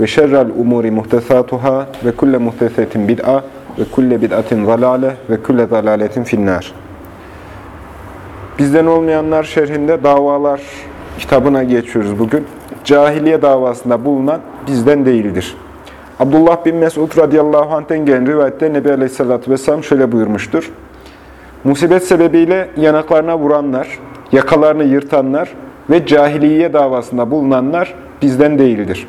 ve şerrel umuri muhtesatuhâ ve kulle muhtesetin bid'a ve kulle bid'atin zalale ve kulle zalaletin finnâr. Bizden olmayanlar şerhinde davalar kitabına geçiyoruz bugün. Cahiliye davasında bulunan bizden değildir. Abdullah bin Mesud radıyallahu anh'ten gelen rivayette Nebi Aleyhisselatü Vesselam şöyle buyurmuştur. Musibet sebebiyle yanaklarına vuranlar, yakalarını yırtanlar ve cahiliye davasında bulunanlar bizden değildir.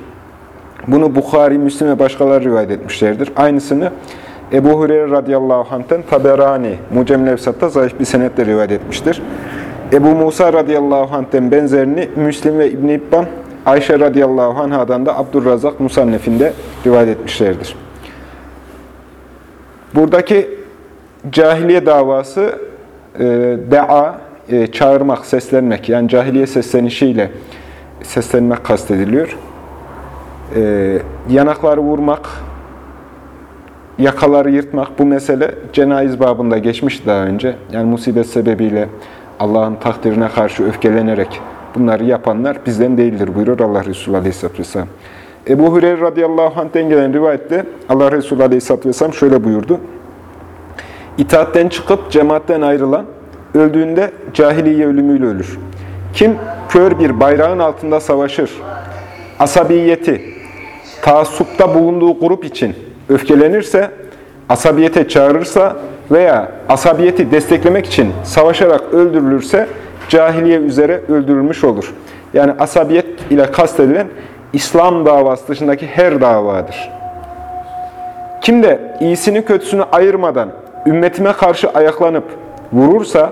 Bunu Bukhari, Müslim ve başkaları rivayet etmişlerdir. Aynısını Ebu Hureyre radıyallahu anh'ten Taberani, Mucem Levsat'ta zayıf bir senetle rivayet etmiştir. Ebu Musa radıyallahu anh'ten benzerini Müslim ve İbn İbban, Ayşe radıyallahu anhadan da Abdurrazak Musannef'inde rivayet etmişlerdir. Buradaki cahiliye davası e, da'a, e, çağırmak, seslenmek, yani cahiliye seslenişiyle seslenmek kastediliyor. E, yanakları vurmak, yakaları yırtmak bu mesele cenayiz babında geçmişti daha önce. Yani musibet sebebiyle Allah'ın takdirine karşı öfkelenerek bunları yapanlar bizden değildir buyuruyor Allah Resulü Aleyhisselatü Vesselam. Ebu Hureyre radıyallahu anh'ten gelen rivayette Allah Resulü Aleyhisselatü Vesselam şöyle buyurdu. İtaatten çıkıp cemaatten ayrılan öldüğünde cahiliye ölümüyle ölür. Kim kör bir bayrağın altında savaşır, asabiyeti, taassupta bulunduğu grup için öfkelenirse, asabiyete çağırırsa veya asabiyeti desteklemek için savaşarak öldürülürse cahiliye üzere öldürülmüş olur. Yani asabiyet ile kastedilen İslam davası dışındaki her davadır. Kim de iyisini kötüsünü ayırmadan ümmetime karşı ayaklanıp vurursa,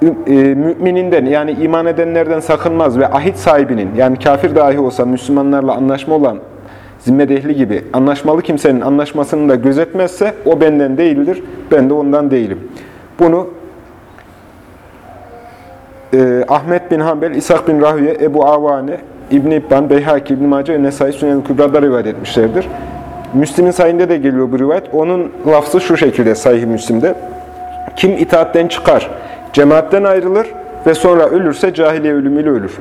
mümininden yani iman edenlerden sakınmaz ve ahit sahibinin yani kafir dahi olsa Müslümanlarla anlaşma olan zimmet ehli gibi anlaşmalı kimsenin anlaşmasını da gözetmezse o benden değildir, ben de ondan değilim. Bunu e, Ahmet bin Hanbel, İshak bin Rahüye, Ebu Avane, İbn-i İbban, Beyhaki, İbn-i Mace ve Nesai Sünnel Kübra'da rivayet etmişlerdir. Müslim'in sayında de geliyor bu rivayet. Onun lafzı şu şekilde Sahih Müslim'de. Kim itaatten çıkar, cemaatten ayrılır ve sonra ölürse cahiliye ölümüyle ölür.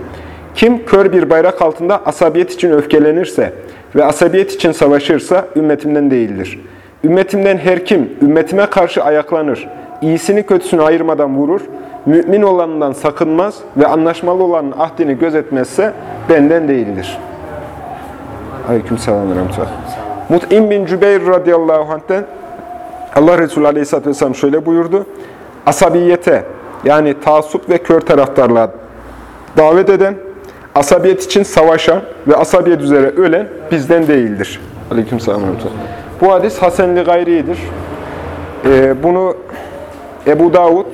Kim kör bir bayrak altında asabiyet için öfkelenirse ve asabiyet için savaşırsa ümmetimden değildir. Ümmetimden her kim ümmetime karşı ayaklanır, iyisini kötüsünü ayırmadan vurur, mümin olanından sakınmaz ve anlaşmalı olanın ahdini gözetmezse benden değildir. Aleyküm selam ve. Mut'im bin Cübeyr radıyallahu anh'ten Allah Resulü aleyhisselatü vesselam şöyle buyurdu. Asabiyete yani taassup ve kör taraftarlığa davet eden, asabiyet için savaşan ve asabiyet üzere ölen bizden değildir. Aleyküm selam. Bu hadis Hasenli gayridir. Ee, bunu Ebu Davud,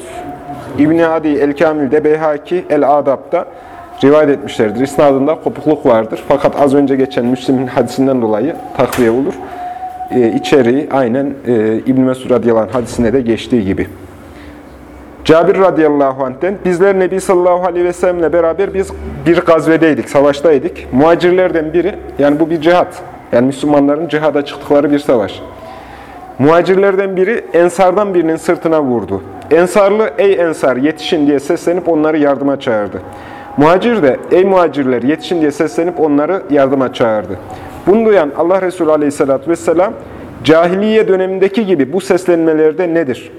İbn-i Adi El-Kamil'de, Beyhaki El-Adab'da rivayet etmişlerdir. İsnadında kopukluk vardır. Fakat az önce geçen Müslim'in hadisinden dolayı takviye olur. Ee, içeriği aynen e, İbn-i Mesud radıyallahu hadisinde de geçtiği gibi. Cabir radıyallahu anh'ten bizler Nebi sallallahu aleyhi ve sellemle beraber biz bir gazvedeydik, savaştaydık. Muhacirlerden biri, yani bu bir cihat. Yani Müslümanların cihada çıktıkları bir savaş. Muhacirlerden biri Ensardan birinin sırtına vurdu. Ensarlı, ey Ensar yetişin diye seslenip onları yardıma çağırdı. Muhacir de, ey muhacirler yetişin diye seslenip onları yardıma çağırdı. Bunu duyan Allah Resulü aleyhissalatü vesselam, cahiliye dönemindeki gibi bu seslenmelerde nedir?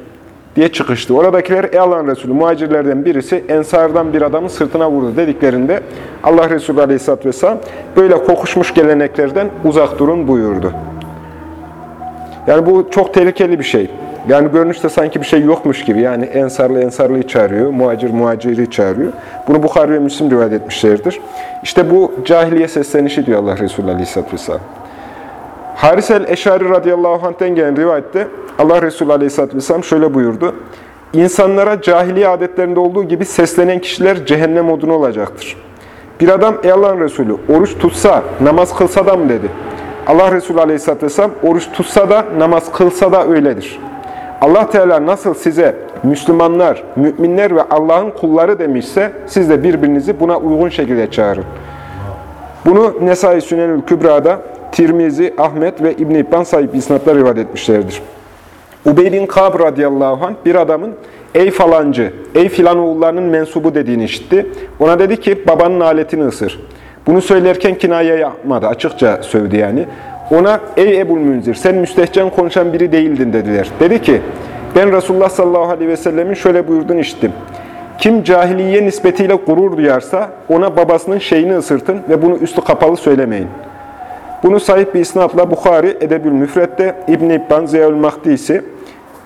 Diye çıkıştı. Oradakiler, ey Allah'ın Resulü, muhacirlerden birisi Ensardan bir adamın sırtına vurdu dediklerinde Allah Resulü aleyhissalatü vesselam, böyle kokuşmuş geleneklerden uzak durun buyurdu. Yani bu çok tehlikeli bir şey. Yani görünüşte sanki bir şey yokmuş gibi. Yani ensarlı ensarlıyı çağırıyor, muhacir muhaciri çağırıyor. Bunu Bukhari ve Müslim rivayet etmişlerdir. İşte bu cahiliye seslenişi diyor Allah Resulü Aleyhisselatü Vesselam. Haris el-Eşari radıyallahu anh'ten gelen rivayette Allah Resulü Aleyhisselatü Vesselam şöyle buyurdu. İnsanlara cahiliye adetlerinde olduğu gibi seslenen kişiler cehennem odunu olacaktır. Bir adam ey Allah'ın Resulü oruç tutsa, namaz kılsa da mı dedi. Allah Resulü Aleyhisselatü Vesselam oruç tutsa da, namaz kılsa da öyledir. Allah Teala nasıl size Müslümanlar, müminler ve Allah'ın kulları demişse siz de birbirinizi buna uygun şekilde çağırın. Bunu Nesai Sünenül Kübra'da Tirmizi, Ahmet ve İbn-i İbban sahip isnatlar rivayet etmişlerdir. Ubey bin Kab radıyallahu anh bir adamın ey falancı, ey filan oğullarının mensubu dediğini işitti. Ona dedi ki babanın aletini ısır. Bunu söylerken kinaye yapmadı, açıkça sövdü yani. Ona ey Ebul Münzir sen müstehcen konuşan biri değildin dediler. Dedi ki ben Resulullah sallallahu aleyhi ve sellemin şöyle buyurduğunu işittim. Kim cahiliye nispetiyle gurur duyarsa ona babasının şeyini ısırtın ve bunu üstü kapalı söylemeyin. Bunu sahip bir isnatla Bukhari, Edebül Müfret'te, İbn-i İbban, Ziyaül Mahdisi,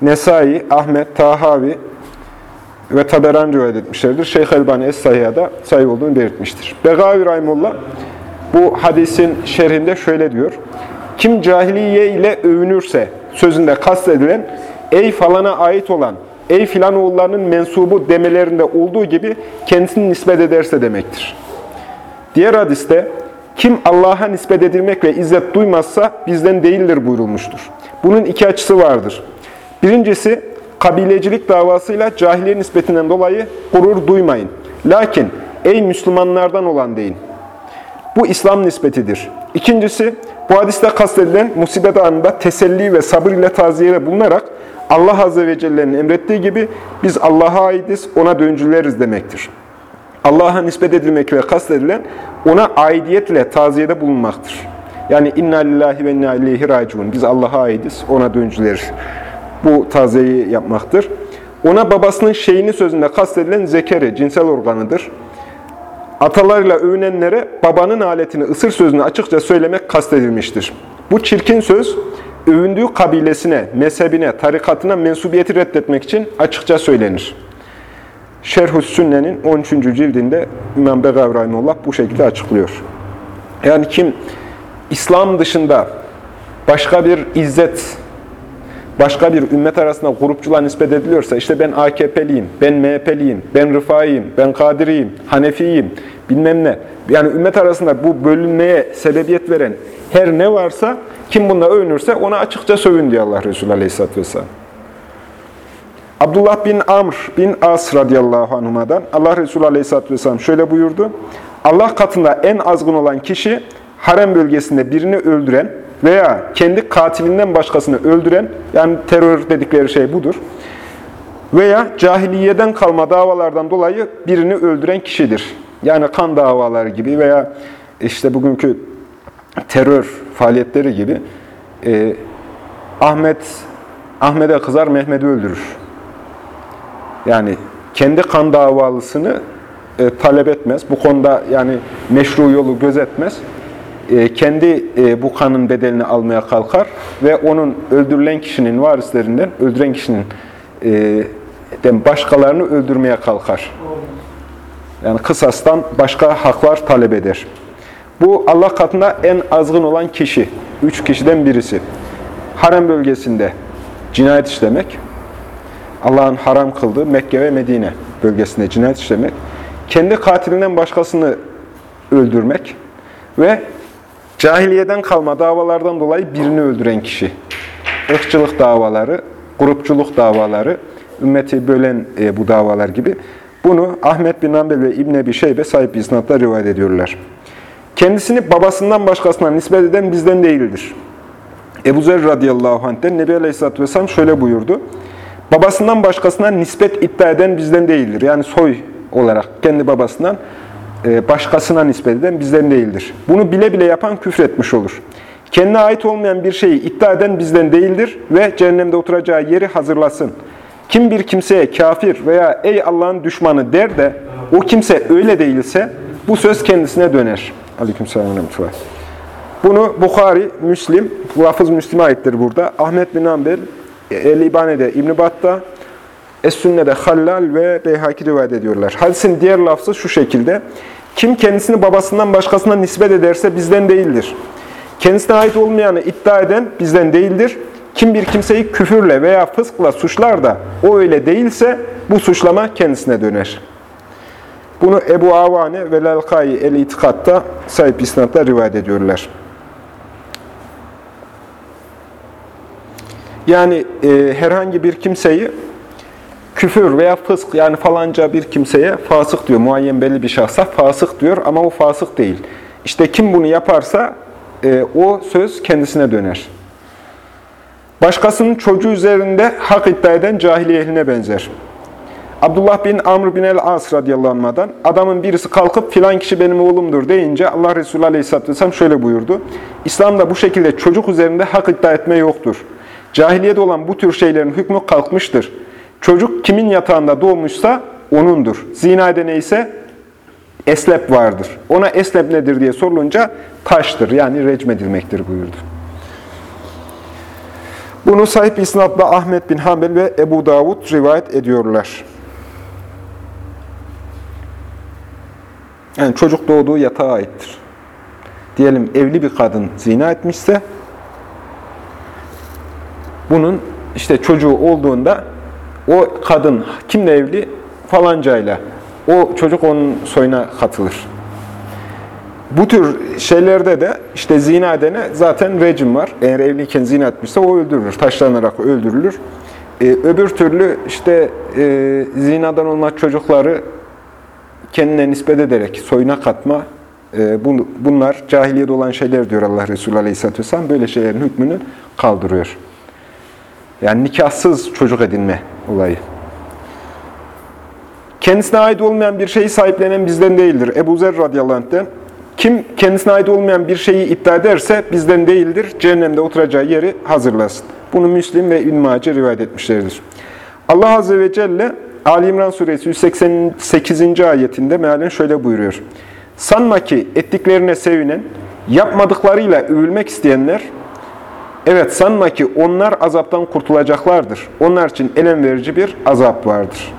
Nesai, Ahmet, Tahavi ve Taberan rivayet etmişlerdir. Şeyh Elbani Es-Sahiha'da sahip olduğunu belirtmiştir. Begavi Rahimullah bu hadisin şerhinde şöyle diyor. Kim cahiliye ile övünürse, sözünde kastedilen, ey falana ait olan, ey filan oğullarının mensubu demelerinde olduğu gibi kendisini nispet ederse demektir. Diğer hadiste, kim Allah'a nispet edilmek ve izzet duymazsa bizden değildir buyurulmuştur. Bunun iki açısı vardır. Birincisi, kabilecilik davasıyla cahiliye nispetinden dolayı gurur duymayın. Lakin, ey Müslümanlardan olan deyin. Bu İslam nispetidir. İkincisi, bu hadiste kastedilen musibet anında teselli ve sabır ile taziyede bulunarak Allah Azze ve Celle'nin emrettiği gibi biz Allah'a aitiz, ona döncüleriz demektir. Allah'a nispet edilmek ve kastedilen ona aidiyetle taziyede bulunmaktır. Yani inna lillahi ve inna ileyhi raciun. Biz Allah'a aitiz, ona döncüleriz. Bu taziyeyi yapmaktır. Ona babasının şeyini sözünde kastedilen zekeri, cinsel organıdır. Atalarıyla övünenlere babanın aletini ısır sözünü açıkça söylemek kastedilmiştir. Bu çirkin söz, övündüğü kabilesine, mezhebine, tarikatına mensubiyeti reddetmek için açıkça söylenir. Şerhü Sünne'nin 13. cildinde İmam Begavi Rahimullah bu şekilde açıklıyor. Yani kim İslam dışında başka bir izzet, başka bir ümmet arasında grupçuluğa nispet ediliyorsa, işte ben AKP'liyim, ben MHP'liyim, ben Rıfai'yim, ben Kadiriyim, Hanefi'yim, bilmem ne. Yani ümmet arasında bu bölünmeye sebebiyet veren her ne varsa, kim bununla övünürse ona açıkça sövün diyor Allah Resulü Aleyhisselatü Vesselam. Abdullah bin Amr bin As radıyallahu anhuma'dan Allah Resulü aleyhisselatü vesselam şöyle buyurdu. Allah katında en azgın olan kişi harem bölgesinde birini öldüren veya kendi katilinden başkasını öldüren, yani terör dedikleri şey budur. Veya cahiliyeden kalma davalardan dolayı birini öldüren kişidir. Yani kan davaları gibi veya işte bugünkü terör faaliyetleri gibi e, Ahmet Ahmet'e kızar, Mehmet'i öldürür. Yani kendi kan davalısını e, talep etmez. Bu konuda yani meşru yolu gözetmez. E, kendi e, bu kanın bedelini almaya kalkar ve onun öldürülen kişinin varislerinden, öldüren kişinin e, başkalarını öldürmeye kalkar. Yani kısastan başka haklar talep eder. Bu Allah katında en azgın olan kişi. Üç kişiden birisi. Harem bölgesinde cinayet işlemek, Allah'ın haram kıldığı Mekke ve Medine bölgesinde cinayet işlemek, kendi katilinden başkasını öldürmek ve cahiliyeden kalma davalardan dolayı birini öldüren kişi. Irkçılık davaları, grupçuluk davaları, ümmeti bölen e, bu davalar gibi. Bunu Ahmet bin Ambel ve İbn Ebi Şeybe sahip isnatla rivayet ediyorlar. Kendisini babasından başkasına nispet eden bizden değildir. Ebu Zer radıyallahu anh'ten Nebi Aleyhisselatü Vesselam şöyle buyurdu. Babasından başkasına nispet iddia eden bizden değildir. Yani soy olarak kendi babasından e, başkasına nispet eden bizden değildir. Bunu bile bile yapan küfretmiş olur. Kendine ait olmayan bir şeyi iddia eden bizden değildir ve cehennemde oturacağı yeri hazırlasın. Kim bir kimseye kafir veya ey Allah'ın düşmanı der de o kimse öyle değilse bu söz kendisine döner. Aleykümselam. Bunu Bukhari, Müslim, lafız Müslim'e aittir burada. Ahmet bin Ambel, El-İbane'de İbn-i Battah, Es-Sünne'de Hallal ve Beyhaki rivayet ediyorlar. Hadisin diğer lafzı şu şekilde. Kim kendisini babasından başkasına nispet ederse bizden değildir. Kendisine ait olmayanı iddia eden bizden değildir. Kim bir kimseyi küfürle veya fıskla suçlar da o öyle değilse bu suçlama kendisine döner. Bunu Ebu Avane ve Lelkai el-İtikad'da sahip isnatla rivayet ediyorlar. Yani e, herhangi bir kimseyi küfür veya fısk yani falanca bir kimseye fasık diyor. Muayyen belli bir şahsa fasık diyor ama o fasık değil. İşte kim bunu yaparsa e, o söz kendisine döner. Başkasının çocuğu üzerinde hak iddia eden cahiliye ehline benzer. Abdullah bin Amr bin el-As radıyallahu anh'dan adamın birisi kalkıp filan kişi benim oğlumdur deyince Allah Resulü aleyhisselatü vesselam şöyle buyurdu. İslam'da bu şekilde çocuk üzerinde hak iddia etme yoktur. Cahiliyede olan bu tür şeylerin hükmü kalkmıştır. Çocuk kimin yatağında doğmuşsa onundur. Zinade neyse eslep vardır. Ona eslep nedir diye sorulunca taştır yani recmedilmektir buyurdu. Bunu sahip isnatla Ahmet bin Hanbel ve Ebu Davud rivayet ediyorlar. Yani çocuk doğduğu yatağa aittir. Diyelim evli bir kadın zina etmişse bunun işte çocuğu olduğunda o kadın kimle evli? Falancayla. O çocuk onun soyuna katılır. Bu tür şeylerde de işte zina dene zaten rejim var. Eğer evliyken zina etmişse o öldürülür. Taşlanarak öldürülür. Ee, öbür türlü işte e, zinadan olma çocukları kendine nispet ederek soyuna katma e, bu, bunlar cahiliyede olan şeyler diyor Allah Resulü Aleyhisselatü Vesselam. Böyle şeylerin hükmünü kaldırıyor. Yani nikahsız çocuk edinme olayı. Kendisine ait olmayan bir şeyi sahiplenen bizden değildir. Ebu Zer radıyallahu anh'ten kim kendisine ait olmayan bir şeyi iddia ederse bizden değildir. Cehennemde oturacağı yeri hazırlasın. Bunu Müslim ve İbn Mace rivayet etmişlerdir. Allah Azze ve Celle Ali İmran suresi 188. ayetinde mealen şöyle buyuruyor. Sanma ki ettiklerine sevinen, yapmadıklarıyla övülmek isteyenler, evet sanma ki onlar azaptan kurtulacaklardır. Onlar için elem verici bir azap vardır.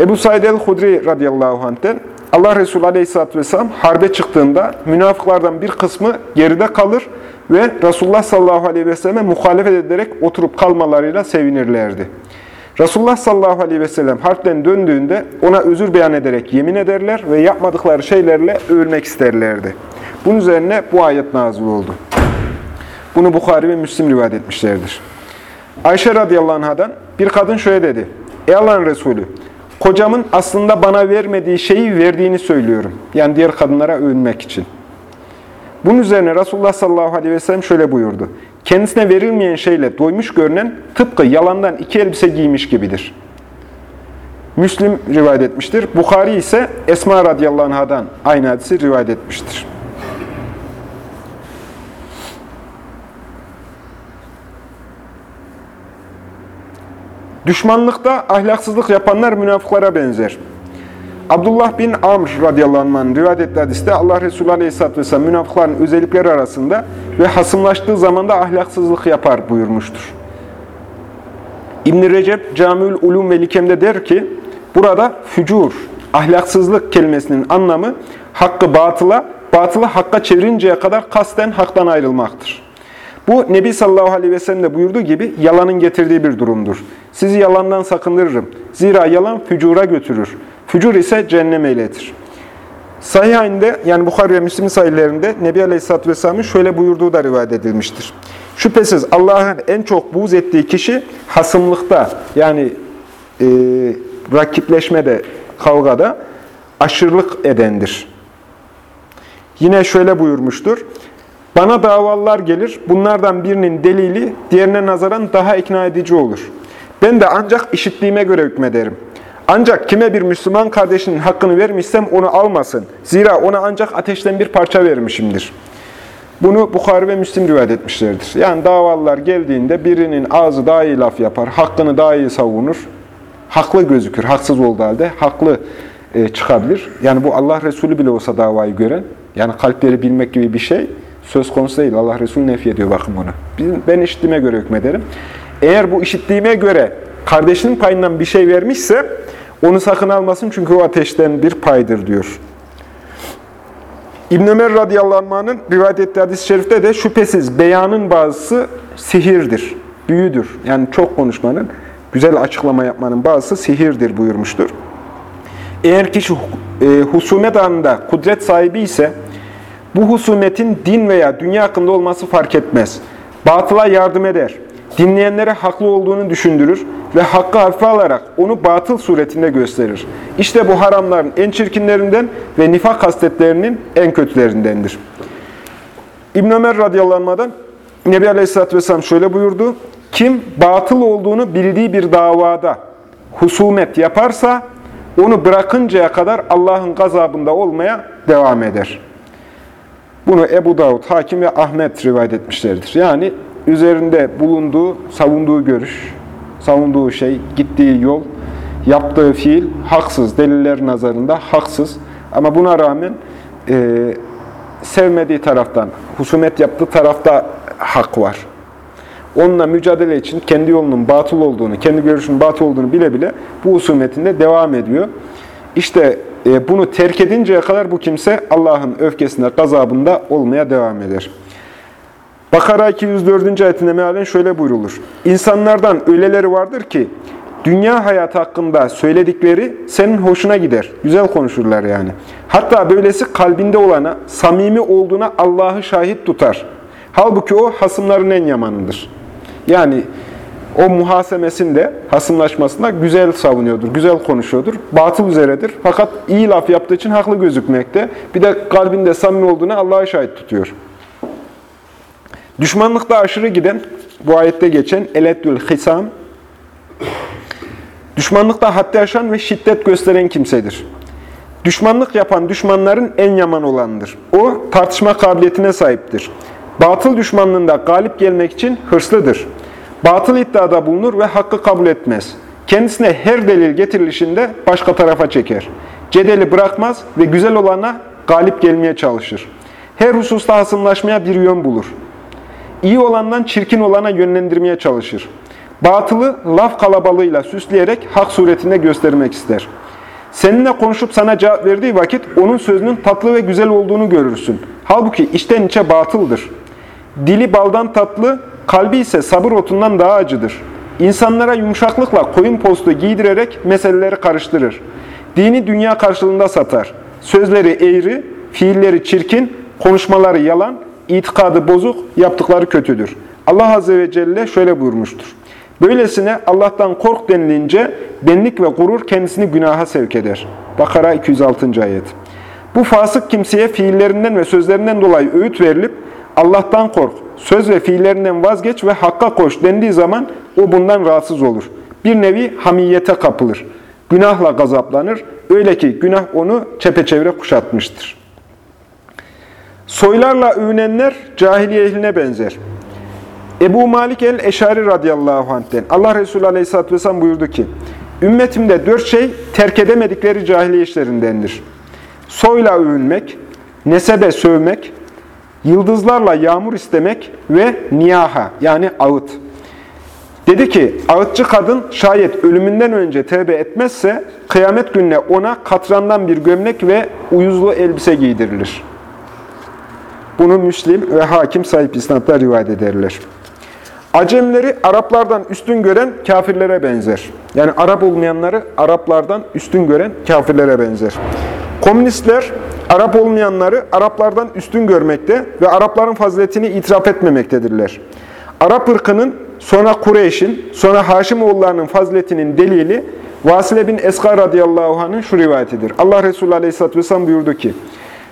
Ebu Said el-Hudri radıyallahu anh'ten Allah Resulü aleyhisselatü vesselam harbe çıktığında münafıklardan bir kısmı geride kalır ve Resulullah sallallahu aleyhi ve selleme muhalefet ederek oturup kalmalarıyla sevinirlerdi. Resulullah sallallahu aleyhi ve sellem harpten döndüğünde ona özür beyan ederek yemin ederler ve yapmadıkları şeylerle övülmek isterlerdi. Bunun üzerine bu ayet nazil oldu. Bunu Bukhari ve Müslim rivayet etmişlerdir. Ayşe radıyallahu anhadan bir kadın şöyle dedi. Ey Allah'ın Resulü, kocamın aslında bana vermediği şeyi verdiğini söylüyorum. Yani diğer kadınlara övünmek için. Bunun üzerine Resulullah sallallahu aleyhi ve sellem şöyle buyurdu. Kendisine verilmeyen şeyle doymuş görünen tıpkı yalandan iki elbise giymiş gibidir. Müslim rivayet etmiştir. Bukhari ise Esma radıyallahu anhadan aynı hadisi rivayet etmiştir. Düşmanlıkta ahlaksızlık yapanlar münafıklara benzer. Abdullah bin Amr radıyallahu anh'ın rivayet ettiği hadiste Allah Resulü aleyhisselatü vesselam münafıkların özellikleri arasında ve hasımlaştığı zamanda ahlaksızlık yapar buyurmuştur. İbn-i Recep Camiül Ulum ve Likem'de der ki, burada fücur, ahlaksızlık kelimesinin anlamı hakkı batıla, batılı hakka çevirinceye kadar kasten haktan ayrılmaktır. Bu Nebi sallallahu aleyhi ve sellem de buyurduğu gibi yalanın getirdiği bir durumdur. Sizi yalandan sakındırırım. Zira yalan fücura götürür. Fücur ise cehenneme iletir. Sahihinde yani Bukhari ve Müslim sahihlerinde Nebi Aleyhisselatü Vesselam'ın şöyle buyurduğu da rivayet edilmiştir. Şüphesiz Allah'ın en çok buğz ettiği kişi hasımlıkta yani e, rakipleşmede, kavgada aşırılık edendir. Yine şöyle buyurmuştur. Bana davalar gelir, bunlardan birinin delili diğerine nazaran daha ikna edici olur. Ben de ancak işittiğime göre hükmederim. Ancak kime bir Müslüman kardeşinin hakkını vermişsem onu almasın. Zira ona ancak ateşten bir parça vermişimdir. Bunu Bukhari ve Müslim rivayet etmişlerdir. Yani davalar geldiğinde birinin ağzı daha iyi laf yapar, hakkını daha iyi savunur, haklı gözükür, haksız olduğu halde haklı e, çıkabilir. Yani bu Allah Resulü bile olsa davayı gören, yani kalpleri bilmek gibi bir şey söz konusu değil. Allah Resulü nefi ediyor bakın bunu. Ben işittiğime göre hükmederim. Eğer bu işittiğime göre kardeşinin payından bir şey vermişse onu sakın almasın çünkü o ateşten bir paydır diyor. İbn Ömer radıyallahu anh'ın rivayet ettiği hadis-i şerifte de şüphesiz beyanın bazısı sihirdir, büyüdür. Yani çok konuşmanın, güzel açıklama yapmanın bazısı sihirdir buyurmuştur. Eğer kişi e, husumet anında kudret sahibi ise bu husumetin din veya dünya hakkında olması fark etmez. Batıla yardım eder. Dinleyenlere haklı olduğunu düşündürür ve hakkı hafife alarak onu batıl suretinde gösterir. İşte bu haramların en çirkinlerinden ve nifak hasletlerinin en kötülerindendir. İbn Ömer radıyallahu Nebi Aleyhisselatü Vesselam şöyle buyurdu. Kim batıl olduğunu bildiği bir davada husumet yaparsa onu bırakıncaya kadar Allah'ın gazabında olmaya devam eder. Bunu Ebu Davud, Hakim ve Ahmet rivayet etmişlerdir. Yani üzerinde bulunduğu, savunduğu görüş, savunduğu şey, gittiği yol, yaptığı fiil haksız, deliller nazarında haksız. Ama buna rağmen e, sevmediği taraftan, husumet yaptığı tarafta hak var. Onunla mücadele için kendi yolunun batıl olduğunu, kendi görüşünün batıl olduğunu bile bile bu husumetinde devam ediyor. İşte bunu terk edinceye kadar bu kimse Allah'ın öfkesinde, gazabında olmaya devam eder. Bakara 204. ayetinde mealen şöyle buyrulur. İnsanlardan öyleleri vardır ki, dünya hayatı hakkında söyledikleri senin hoşuna gider. Güzel konuşurlar yani. Hatta böylesi kalbinde olana, samimi olduğuna Allah'ı şahit tutar. Halbuki o hasımların en yamanıdır. Yani o muhasemesinde, hasımlaşmasında güzel savunuyordur, güzel konuşuyordur. Batıl üzeredir. Fakat iyi laf yaptığı için haklı gözükmekte. Bir de kalbinde samimi olduğuna Allah'a şahit tutuyor. Düşmanlıkta aşırı giden, bu ayette geçen eleddül hisam, düşmanlıkta haddi aşan ve şiddet gösteren kimsedir. Düşmanlık yapan düşmanların en yaman olanıdır. O tartışma kabiliyetine sahiptir. Batıl düşmanlığında galip gelmek için hırslıdır. Batıl iddiada bulunur ve hakkı kabul etmez. Kendisine her delil getirilişinde başka tarafa çeker. Cedeli bırakmaz ve güzel olana galip gelmeye çalışır. Her hususta hasımlaşmaya bir yön bulur. İyi olandan çirkin olana yönlendirmeye çalışır. Batılı laf kalabalığıyla süsleyerek hak suretinde göstermek ister. Seninle konuşup sana cevap verdiği vakit onun sözünün tatlı ve güzel olduğunu görürsün. Halbuki içten içe batıldır. Dili baldan tatlı, kalbi ise sabır otundan daha acıdır. İnsanlara yumuşaklıkla koyun postu giydirerek meseleleri karıştırır. Dini dünya karşılığında satar. Sözleri eğri, fiilleri çirkin, konuşmaları yalan, itikadı bozuk, yaptıkları kötüdür. Allah Azze ve Celle şöyle buyurmuştur. Böylesine Allah'tan kork denilince benlik ve gurur kendisini günaha sevk eder. Bakara 206. ayet. Bu fasık kimseye fiillerinden ve sözlerinden dolayı öğüt verilip Allah'tan kork, söz ve fiillerinden vazgeç ve hakka koş dendiği zaman o bundan rahatsız olur. Bir nevi hamiyete kapılır. Günahla gazaplanır. Öyle ki günah onu çepeçevre kuşatmıştır. Soylarla övünenler cahiliye ehline benzer. Ebu Malik el-Eşari radıyallahu anh'ten Allah Resulü aleyhisselatü vesselam buyurdu ki, Ümmetimde dört şey terk edemedikleri cahiliye işlerindendir. Soyla övünmek, nesebe sövmek, yıldızlarla yağmur istemek ve niyaha yani ağıt. Dedi ki, ağıtçı kadın şayet ölümünden önce tevbe etmezse, kıyamet gününe ona katrandan bir gömlek ve uyuzlu elbise giydirilir. Bunu Müslim ve hakim sahip isnatlar rivayet ederler. Acemleri Araplardan üstün gören kafirlere benzer. Yani Arap olmayanları Araplardan üstün gören kafirlere benzer. Komünistler Arap olmayanları Araplardan üstün görmekte ve Arapların faziletini itiraf etmemektedirler. Arap ırkının, sonra Kureyş'in, sonra Haşimoğullarının faziletinin delili Vasile bin Eskar radıyallahu anh'ın şu rivayetidir. Allah Resulü aleyhisselatü vesselam buyurdu ki,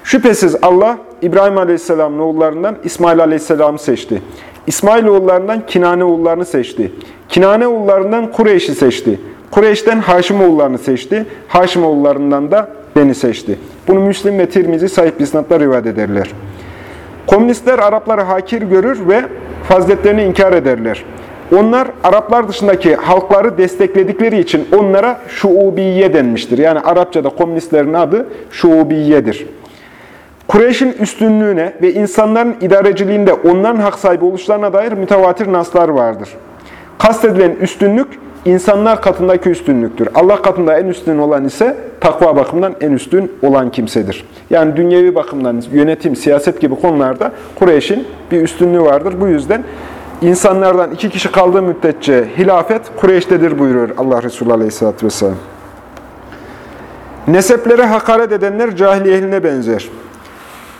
Şüphesiz Allah İbrahim aleyhisselamın oğullarından İsmail aleyhisselamı seçti. İsmail oğullarından Kinane oğullarını seçti. Kinane oğullarından Kureyş'i seçti. Kureyş'ten Haşim oğullarını seçti. Haşim oğullarından da beni seçti. Bunu Müslim ve Tirmizi sahip isnatla rivayet ederler. Komünistler Arapları hakir görür ve faziletlerini inkar ederler. Onlar Araplar dışındaki halkları destekledikleri için onlara şuubiye denmiştir. Yani Arapçada komünistlerin adı şuubiyedir. Kureyş'in üstünlüğüne ve insanların idareciliğinde onların hak sahibi oluşlarına dair mütevatir naslar vardır. Kastedilen üstünlük, insanlar katındaki üstünlüktür. Allah katında en üstün olan ise takva bakımından en üstün olan kimsedir. Yani dünyevi bakımdan yönetim, siyaset gibi konularda Kureyş'in bir üstünlüğü vardır. Bu yüzden insanlardan iki kişi kaldığı müddetçe hilafet Kureyş'tedir buyuruyor Allah Resulü Aleyhisselatü Vesselam. Neseplere hakaret edenler cahiliye ehline benzer.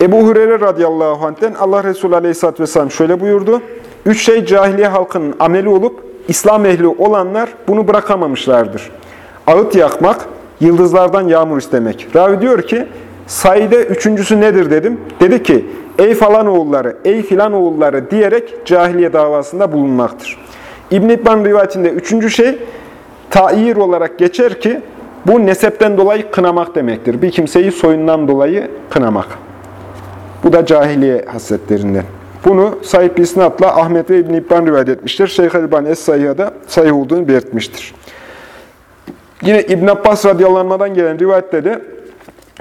Ebu Hureyre radıyallahu anh'ten Allah Resulü aleyhisselatü vesselam şöyle buyurdu. Üç şey cahiliye halkının ameli olup İslam ehli olanlar bunu bırakamamışlardır. Ağıt yakmak, yıldızlardan yağmur istemek. Ravi diyor ki, sayıda üçüncüsü nedir dedim. Dedi ki, ey falan oğulları, ey filan oğulları diyerek cahiliye davasında bulunmaktır. İbn-i İbban rivayetinde üçüncü şey, tair olarak geçer ki, bu nesepten dolayı kınamak demektir. Bir kimseyi soyundan dolayı kınamak. Bu da cahiliye hasletlerinden. Bunu sahip isnatla Ahmet ve İbn İbban rivayet etmiştir. Şeyh Elban Es-Sayyah'da sayı olduğunu belirtmiştir. Yine İbn Abbas radıyallahu gelen rivayette de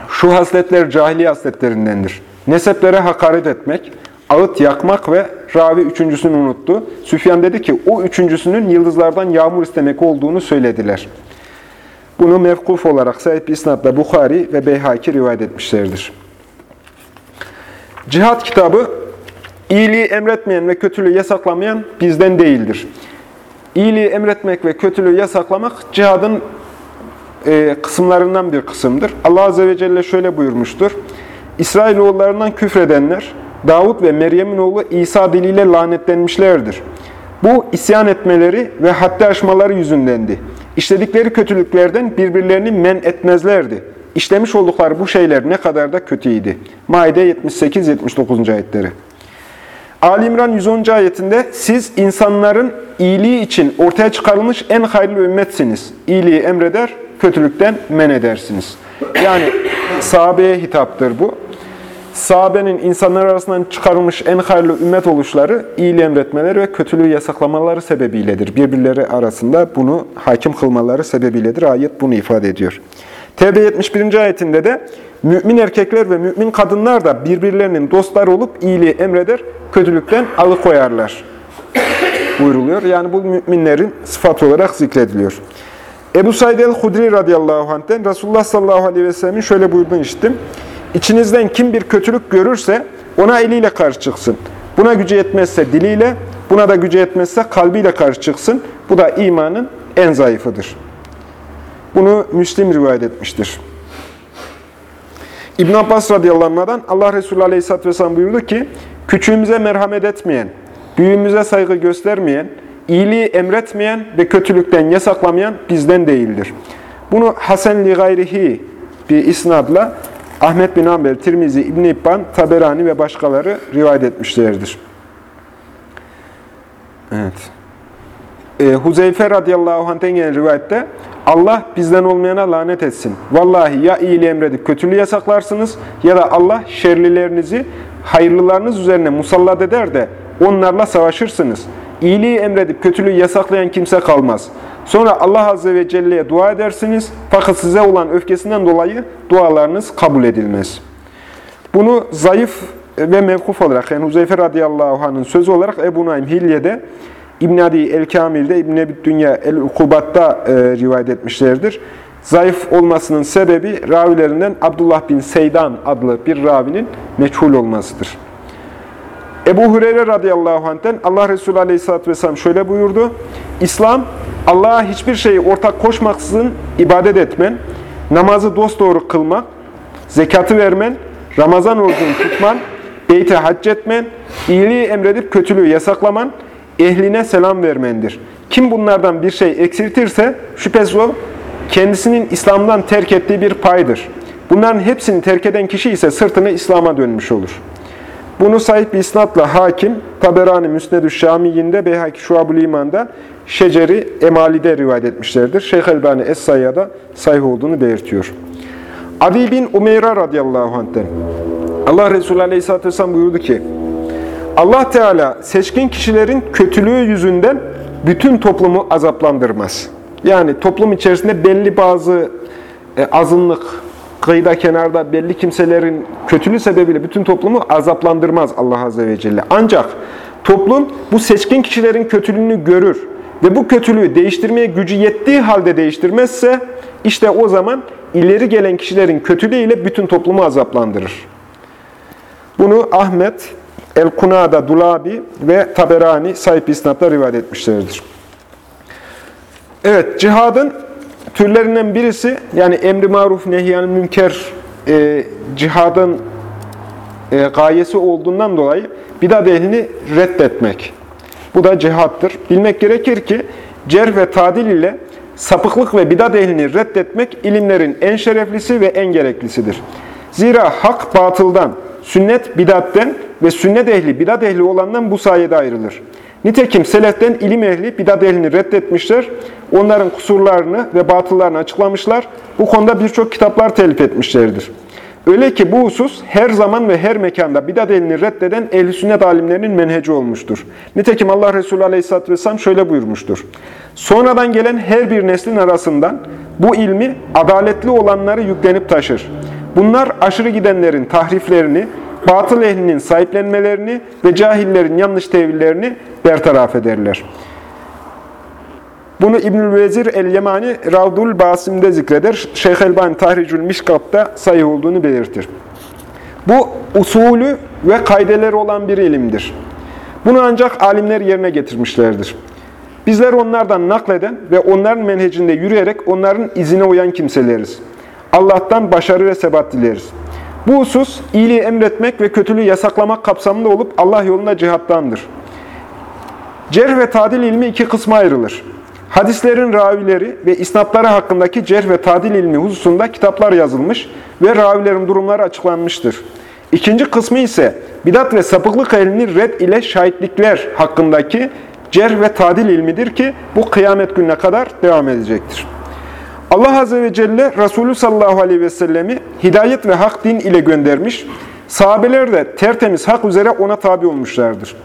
şu hasletler cahiliye hasletlerindendir. Neseplere hakaret etmek, ağıt yakmak ve ravi üçüncüsünü unuttu. Süfyan dedi ki o üçüncüsünün yıldızlardan yağmur istemek olduğunu söylediler. Bunu mevkuf olarak sahip isnatla Bukhari ve Beyhaki rivayet etmişlerdir. Cihat kitabı iyiliği emretmeyen ve kötülüğü yasaklamayan bizden değildir. İyiliği emretmek ve kötülüğü yasaklamak cihadın e, kısımlarından bir kısımdır. Allah Azze ve Celle şöyle buyurmuştur. İsrailoğullarından küfredenler, Davut ve Meryem'in oğlu İsa diliyle lanetlenmişlerdir. Bu isyan etmeleri ve haddi aşmaları yüzündendi. İşledikleri kötülüklerden birbirlerini men etmezlerdi. İşlemiş oldukları bu şeyler ne kadar da kötüydü. Maide 78-79. ayetleri. Ali İmran 110. ayetinde siz insanların iyiliği için ortaya çıkarılmış en hayırlı ümmetsiniz. İyiliği emreder, kötülükten men edersiniz. Yani sahabeye hitaptır bu. Sahabenin insanlar arasından çıkarılmış en hayırlı ümmet oluşları iyiliği emretmeleri ve kötülüğü yasaklamaları sebebiyledir. Birbirleri arasında bunu hakim kılmaları sebebiyledir. Ayet bunu ifade ediyor. Tevbe 71. ayetinde de mümin erkekler ve mümin kadınlar da birbirlerinin dostları olup iyiliği emreder, kötülükten alıkoyarlar buyruluyor. Yani bu müminlerin sıfatı olarak zikrediliyor. Ebu Said el-Hudri radıyallahu anh'ten Resulullah sallallahu aleyhi ve sellemin şöyle buyurduğunu işittim. İçinizden kim bir kötülük görürse ona eliyle karşı çıksın. Buna gücü yetmezse diliyle, buna da gücü yetmezse kalbiyle karşı çıksın. Bu da imanın en zayıfıdır. Bunu Müslim rivayet etmiştir. İbn Abbas radıyallahu anh'dan Allah Resulü aleyhisselatü vesselam buyurdu ki, küçüğümüze merhamet etmeyen, büyüğümüze saygı göstermeyen, iyiliği emretmeyen ve kötülükten yasaklamayan bizden değildir. Bunu Hasan li gayrihi bir isnadla Ahmet bin Amber, Tirmizi, İbn İbban, Taberani ve başkaları rivayet etmişlerdir. Evet. E, Huzeyfe radıyallahu anh'ten gelen rivayette Allah bizden olmayana lanet etsin. Vallahi ya iyiliği emredip kötülüğü yasaklarsınız ya da Allah şerlilerinizi hayırlılarınız üzerine musallat eder de onlarla savaşırsınız. İyiliği emredip kötülüğü yasaklayan kimse kalmaz. Sonra Allah Azze ve Celle'ye dua edersiniz fakat size olan öfkesinden dolayı dualarınız kabul edilmez. Bunu zayıf ve mevkuf olarak yani Huzeyfe radıyallahu anh'ın sözü olarak Ebu Naim Hilye'de İbn Adi el-Kamil'de İbn Ebi Dünya el-Ukubat'ta e, rivayet etmişlerdir. Zayıf olmasının sebebi ravilerinden Abdullah bin Seydan adlı bir ravinin meçhul olmasıdır. Ebu Hureyre radıyallahu anh'ten Allah Resulü aleyhisselatü vesselam şöyle buyurdu. İslam, Allah'a hiçbir şeyi ortak koşmaksızın ibadet etmen, namazı dosdoğru kılmak, zekatı vermen, Ramazan orucunu tutman, beyte hac etmen, iyiliği emredip kötülüğü yasaklaman, ehline selam vermendir. Kim bunlardan bir şey eksiltirse şüphesiz o kendisinin İslam'dan terk ettiği bir paydır. Bunların hepsini terk eden kişi ise sırtını İslam'a dönmüş olur. Bunu sahip bir isnatla hakim, Taberani Müsned-ü Şamiyinde, Beyhaki Şuab-ül İman'da, Şeceri Emali'de rivayet etmişlerdir. Şeyh Elbani Es-Sayya'da sahih olduğunu belirtiyor. Adi bin Umeyra radıyallahu anh'ten Allah Resulü aleyhisselatü vesselam buyurdu ki, Allah Teala seçkin kişilerin kötülüğü yüzünden bütün toplumu azaplandırmaz. Yani toplum içerisinde belli bazı e, azınlık, kıyıda kenarda belli kimselerin kötülüğü sebebiyle bütün toplumu azaplandırmaz Allah Azze ve Celle. Ancak toplum bu seçkin kişilerin kötülüğünü görür ve bu kötülüğü değiştirmeye gücü yettiği halde değiştirmezse işte o zaman ileri gelen kişilerin kötülüğüyle bütün toplumu azaplandırır. Bunu Ahmet, El-Kunada, Dulabi ve Taberani sahip isnatla rivayet etmişlerdir. Evet, cihadın türlerinden birisi yani emri maruf nehyan münker e, cihadın e, gayesi olduğundan dolayı bidat ehlini reddetmek. Bu da cihattır. Bilmek gerekir ki cerh ve tadil ile sapıklık ve bidat ehlini reddetmek ilimlerin en şereflisi ve en gereklisidir. Zira hak batıldan, sünnet bidatten ve sünnet ehli bidat ehli olandan bu sayede ayrılır. Nitekim seleften ilim ehli bidat ehlini reddetmişler, onların kusurlarını ve batıllarını açıklamışlar, bu konuda birçok kitaplar telif etmişlerdir. Öyle ki bu husus her zaman ve her mekanda bidat elini reddeden ehl sünnet alimlerinin menheci olmuştur. Nitekim Allah Resulü Aleyhisselatü Vesselam şöyle buyurmuştur. Sonradan gelen her bir neslin arasından bu ilmi adaletli olanları yüklenip taşır. Bunlar aşırı gidenlerin tahriflerini, batıl ehlinin sahiplenmelerini ve cahillerin yanlış tevillerini bertaraf ederler. Bunu İbnül Vezir el-Yemani Ravdul Basim'de zikreder. Şeyh Elbani Tahricül Mişkat'ta sayı olduğunu belirtir. Bu usulü ve kaydeleri olan bir ilimdir. Bunu ancak alimler yerine getirmişlerdir. Bizler onlardan nakleden ve onların menhecinde yürüyerek onların izine uyan kimseleriz. Allah'tan başarı ve sebat dileriz. Bu husus iyiliği emretmek ve kötülüğü yasaklamak kapsamında olup Allah yolunda cihattandır. Cerh ve tadil ilmi iki kısma ayrılır. Hadislerin ravileri ve isnatları hakkındaki cerh ve tadil ilmi hususunda kitaplar yazılmış ve ravilerin durumları açıklanmıştır. İkinci kısmı ise bidat ve sapıklık ehlinin red ile şahitlikler hakkındaki cerh ve tadil ilmidir ki bu kıyamet gününe kadar devam edecektir. Allah Azze ve Celle Resulü sallallahu aleyhi ve sellemi hidayet ve hak din ile göndermiş, sahabeler de tertemiz hak üzere ona tabi olmuşlardır.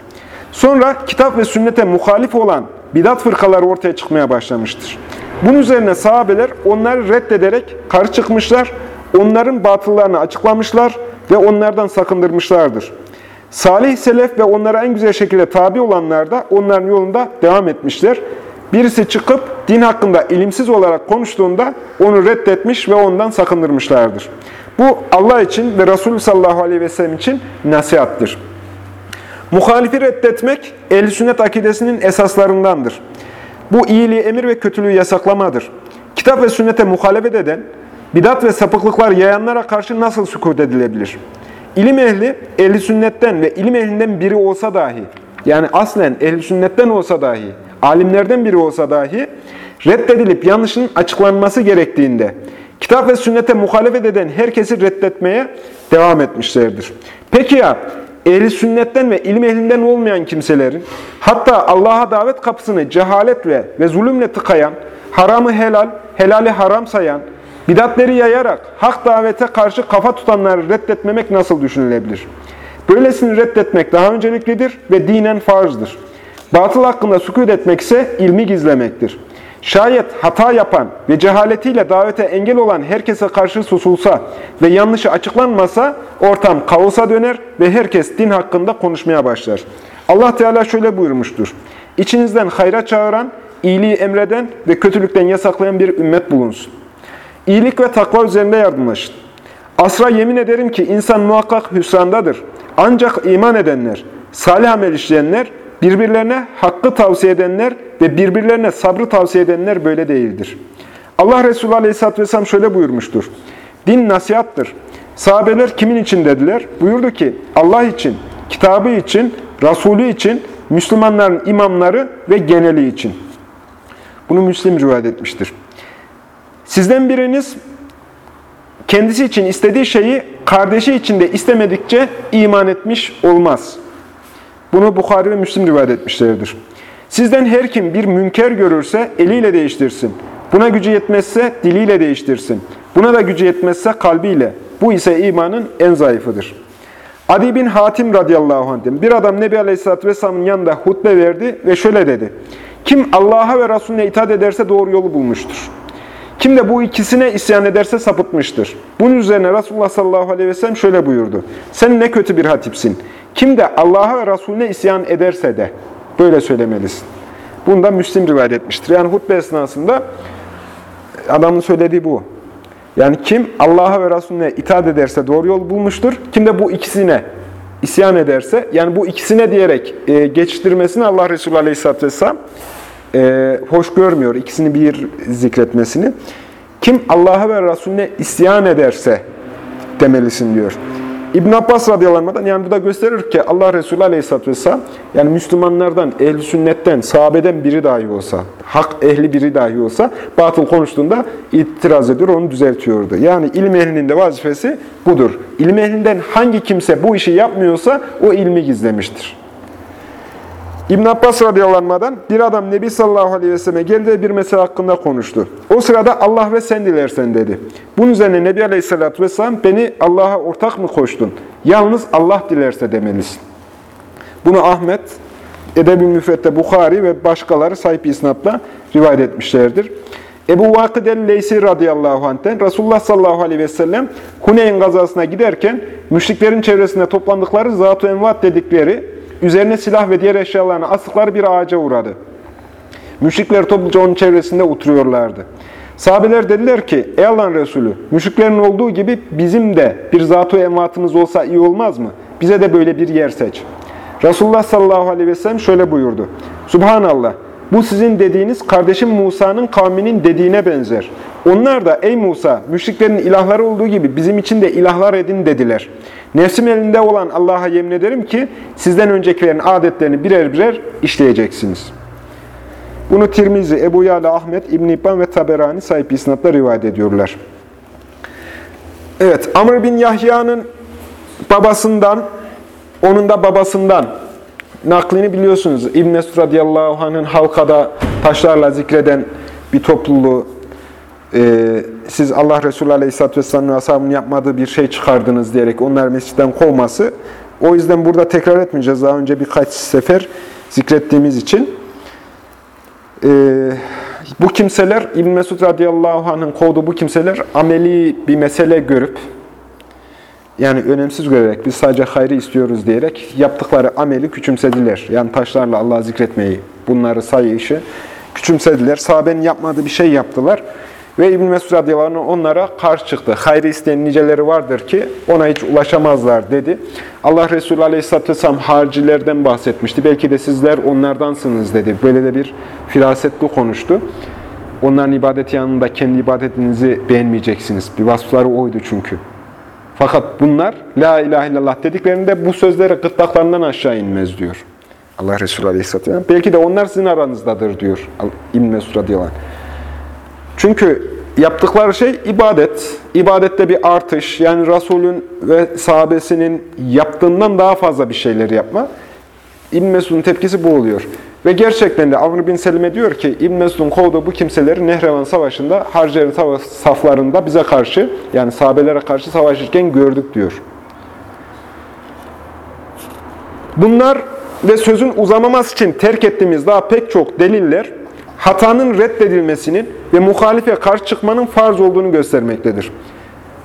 Sonra kitap ve sünnete muhalif olan bidat fırkaları ortaya çıkmaya başlamıştır. Bunun üzerine sahabeler onları reddederek karşı çıkmışlar, onların batıllarını açıklamışlar ve onlardan sakındırmışlardır. Salih selef ve onlara en güzel şekilde tabi olanlar da onların yolunda devam etmişler. Birisi çıkıp din hakkında ilimsiz olarak konuştuğunda onu reddetmiş ve ondan sakındırmışlardır. Bu Allah için ve Resulü sallallahu aleyhi ve sellem için nasihattır. Muhalifi reddetmek ehl sünnet akidesinin esaslarındandır. Bu iyiliği emir ve kötülüğü yasaklamadır. Kitap ve sünnete muhalefet eden, bidat ve sapıklıklar yayanlara karşı nasıl sükut edilebilir? İlim ehli, ehli sünnetten ve ilim ehlinden biri olsa dahi, yani aslen ehli sünnetten olsa dahi, alimlerden biri olsa dahi, reddedilip yanlışın açıklanması gerektiğinde, kitap ve sünnete muhalefet eden herkesi reddetmeye devam etmişlerdir. Peki ya, ehli sünnetten ve ilim ehlinden olmayan kimselerin, hatta Allah'a davet kapısını cehaletle ve zulümle tıkayan, haramı helal, helali haram sayan, bidatleri yayarak hak davete karşı kafa tutanları reddetmemek nasıl düşünülebilir? Böylesini reddetmek daha önceliklidir ve dinen farzdır. Batıl hakkında sükut etmek ise ilmi gizlemektir. Şayet hata yapan ve cehaletiyle davete engel olan herkese karşı susulsa ve yanlışı açıklanmasa ortam kaosa döner ve herkes din hakkında konuşmaya başlar. Allah Teala şöyle buyurmuştur. İçinizden hayra çağıran, iyiliği emreden ve kötülükten yasaklayan bir ümmet bulunsun. İyilik ve takva üzerinde yardımlaşın. Asra yemin ederim ki insan muhakkak hüsrandadır. Ancak iman edenler, salih amel işleyenler, birbirlerine hakkı tavsiye edenler ve birbirlerine sabrı tavsiye edenler böyle değildir. Allah Resulü Aleyhisselatü Vesselam şöyle buyurmuştur. Din nasihattır. Sahabeler kimin için dediler? Buyurdu ki Allah için, kitabı için, Resulü için, Müslümanların imamları ve geneli için. Bunu Müslim rivayet etmiştir. Sizden biriniz kendisi için istediği şeyi kardeşi için de istemedikçe iman etmiş olmaz. Bunu Bukhari ve Müslim rivayet etmişlerdir. Sizden her kim bir münker görürse eliyle değiştirsin. Buna gücü yetmezse diliyle değiştirsin. Buna da gücü yetmezse kalbiyle. Bu ise imanın en zayıfıdır. Adi bin Hatim radıyallahu anh'den bir adam Nebi Aleyhisselatü Vesselam'ın yanında hutbe verdi ve şöyle dedi. Kim Allah'a ve Resulüne itaat ederse doğru yolu bulmuştur. Kim de bu ikisine isyan ederse sapıtmıştır. Bunun üzerine Resulullah sallallahu aleyhi ve sellem şöyle buyurdu. Sen ne kötü bir hatipsin. Kim de Allah'a ve Resulüne isyan ederse de böyle söylemelisin. Bunu da Müslim rivayet etmiştir. Yani hutbe esnasında adamın söylediği bu. Yani kim Allah'a ve Resulüne itaat ederse doğru yol bulmuştur. Kim de bu ikisine isyan ederse, yani bu ikisine diyerek e, geçiştirmesini Allah Resulü Aleyhisselatü Vesselam e, hoş görmüyor. İkisini bir zikretmesini. Kim Allah'a ve Resulüne isyan ederse demelisin diyor. İbn Abbas radıyallahu anh'dan yani bu da gösterir ki Allah Resulü aleyhisselatü vesselam yani Müslümanlardan, ehl sünnetten, sahabeden biri dahi olsa, hak ehli biri dahi olsa batıl konuştuğunda itiraz ediyor, onu düzeltiyordu. Yani ilim ehlinin de vazifesi budur. İlim ehlinden hangi kimse bu işi yapmıyorsa o ilmi gizlemiştir. İbn Abbas radıyallahu bir adam Nebi sallallahu aleyhi ve selleme geldi ve bir mesele hakkında konuştu. O sırada Allah ve sen dilersen dedi. Bunun üzerine Nebi aleyhissalatü vesselam beni Allah'a ortak mı koştun? Yalnız Allah dilerse demelisin. Bunu Ahmet, Edebi Müfret'te Bukhari ve başkaları sahip isnatla rivayet etmişlerdir. Ebu Vakid el-Leysi radıyallahu anh'ten Resulullah sallallahu aleyhi ve sellem Huneyn gazasına giderken müşriklerin çevresinde toplandıkları Zat-ı Envat dedikleri üzerine silah ve diğer eşyalarını astıkları bir ağaca uğradı. Müşrikler topluca onun çevresinde oturuyorlardı. Sahabeler dediler ki, ey Allah'ın Resulü, müşriklerin olduğu gibi bizim de bir zat-ı envatımız olsa iyi olmaz mı? Bize de böyle bir yer seç. Resulullah sallallahu aleyhi ve sellem şöyle buyurdu. Subhanallah, bu sizin dediğiniz kardeşim Musa'nın kavminin dediğine benzer. Onlar da ey Musa, müşriklerin ilahları olduğu gibi bizim için de ilahlar edin dediler. Nefsim elinde olan Allah'a yemin ederim ki sizden öncekilerin adetlerini birer birer işleyeceksiniz. Bunu Tirmizi, Ebu Yala, Ahmet, İbn İbban ve Taberani sahip isnatla rivayet ediyorlar. Evet, Amr bin Yahya'nın babasından, onun da babasından naklini biliyorsunuz. İbn Mesud radıyallahu anh'ın halkada taşlarla zikreden bir topluluğu e, siz Allah Resulü Aleyhisselatü Vesselam'ın ashabının yapmadığı bir şey çıkardınız diyerek onlar mescitten kovması. O yüzden burada tekrar etmeyeceğiz. Daha önce birkaç sefer zikrettiğimiz için. E, bu kimseler, İbn Mesud radıyallahu anh'ın kovduğu bu kimseler ameli bir mesele görüp, yani önemsiz görerek, biz sadece hayrı istiyoruz diyerek yaptıkları ameli küçümsediler. Yani taşlarla Allah'ı zikretmeyi, bunları sayışı küçümsediler. Sahabenin yapmadığı bir şey yaptılar. Ve İbn-i Mesud radıyallahu onlara karşı çıktı. Hayrı isteyen niceleri vardır ki ona hiç ulaşamazlar dedi. Allah Resulü aleyhisselatü vesselam haricilerden bahsetmişti. Belki de sizler onlardansınız dedi. Böyle de bir firasetli konuştu. Onların ibadeti yanında kendi ibadetinizi beğenmeyeceksiniz. Bir vasıfları oydu çünkü. Fakat bunlar La ilahe illallah dediklerinde bu sözleri gırtlaklarından aşağı inmez diyor. Allah Resulü Aleyhisselatü Vesselam. Belki de onlar sizin aranızdadır diyor İbn-i Mesud radıyallahu anh. Çünkü yaptıkları şey ibadet. İbadette bir artış. Yani Resulün ve sahabesinin yaptığından daha fazla bir şeyleri yapma. İbn Mesud'un tepkisi bu oluyor. Ve gerçekten de Avni bin Selim'e diyor ki İbn Mesud'un kovduğu bu kimseleri Nehrevan Savaşı'nda Harcer'in saflarında bize karşı yani sahabelere karşı savaşırken gördük diyor. Bunlar ve sözün uzamaması için terk ettiğimiz daha pek çok deliller hatanın reddedilmesinin ve muhalife karşı çıkmanın farz olduğunu göstermektedir.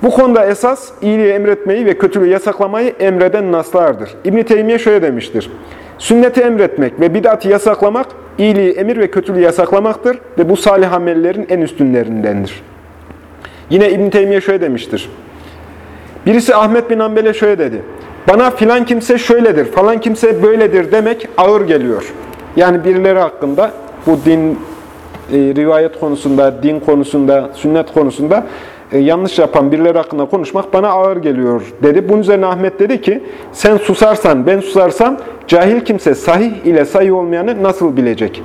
Bu konuda esas iyiliği emretmeyi ve kötülüğü yasaklamayı emreden naslardır. İbn-i Teymiye şöyle demiştir. Sünneti emretmek ve bid'atı yasaklamak, iyiliği emir ve kötülüğü yasaklamaktır ve bu salih amellerin en üstünlerindendir. Yine İbn Teymiye şöyle demiştir. Birisi Ahmet bin Ambel'e şöyle dedi. Bana filan kimse şöyledir, falan kimse böyledir demek ağır geliyor. Yani birileri hakkında bu din e, rivayet konusunda, din konusunda, sünnet konusunda yanlış yapan birileri hakkında konuşmak bana ağır geliyor dedi. Bunun üzerine Ahmet dedi ki sen susarsan, ben susarsam cahil kimse sahih ile sahih olmayanı nasıl bilecek?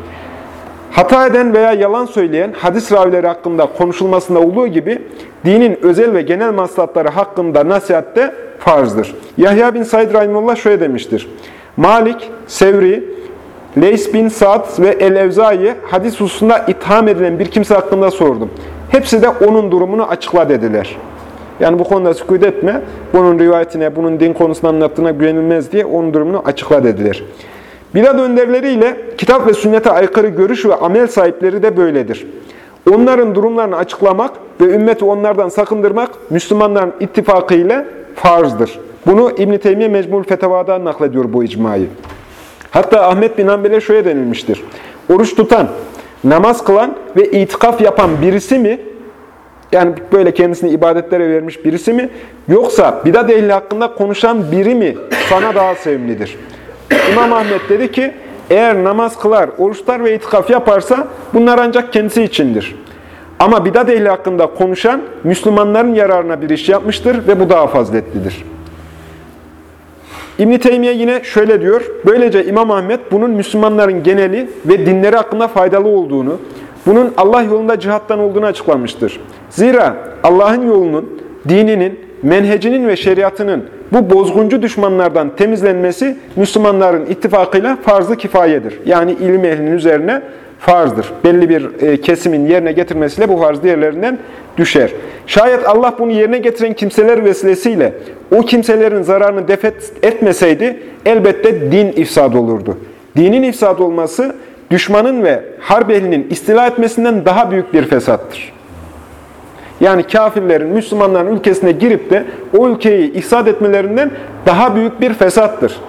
Hata eden veya yalan söyleyen hadis ravileri hakkında konuşulmasında olduğu gibi dinin özel ve genel maslahatları hakkında nasihatte farzdır. Yahya bin Said Rahimullah şöyle demiştir. Malik, Sevri, Leys bin Sa'd ve El-Evza'yı hadis hususunda itham edilen bir kimse hakkında sordum. Hepsi de onun durumunu açıkla dediler. Yani bu konuda sükut etme, bunun rivayetine, bunun din konusunu anlattığına güvenilmez diye onun durumunu açıkla dediler. Bidat önderleriyle kitap ve sünnete aykırı görüş ve amel sahipleri de böyledir. Onların durumlarını açıklamak ve ümmeti onlardan sakındırmak Müslümanların ittifakı ile farzdır. Bunu İbn-i Teymiye Mecmul Feteva'dan naklediyor bu icmayı. Hatta Ahmet bin Hanbel'e şöyle denilmiştir. Oruç tutan, namaz kılan ve itikaf yapan birisi mi, yani böyle kendisini ibadetlere vermiş birisi mi, yoksa bidat ehli hakkında konuşan biri mi sana daha sevimlidir? İmam Ahmet dedi ki, eğer namaz kılar, oruçlar ve itikaf yaparsa bunlar ancak kendisi içindir. Ama bidat ehli hakkında konuşan Müslümanların yararına bir iş yapmıştır ve bu daha faziletlidir. İbn-i Teymiye yine şöyle diyor, böylece İmam Ahmet bunun Müslümanların geneli ve dinleri hakkında faydalı olduğunu, bunun Allah yolunda cihattan olduğunu açıklamıştır. Zira Allah'ın yolunun, dininin, menhecinin ve şeriatının bu bozguncu düşmanlardan temizlenmesi Müslümanların ittifakıyla farz-ı kifayedir. Yani ilim ehlinin üzerine farzdır. Belli bir e, kesimin yerine getirmesiyle bu farz diğerlerinden düşer. Şayet Allah bunu yerine getiren kimseler vesilesiyle o kimselerin zararını defet etmeseydi elbette din ifsad olurdu. Dinin ifsad olması düşmanın ve harp ehlinin istila etmesinden daha büyük bir fesattır. Yani kafirlerin Müslümanların ülkesine girip de o ülkeyi ifsad etmelerinden daha büyük bir fesattır.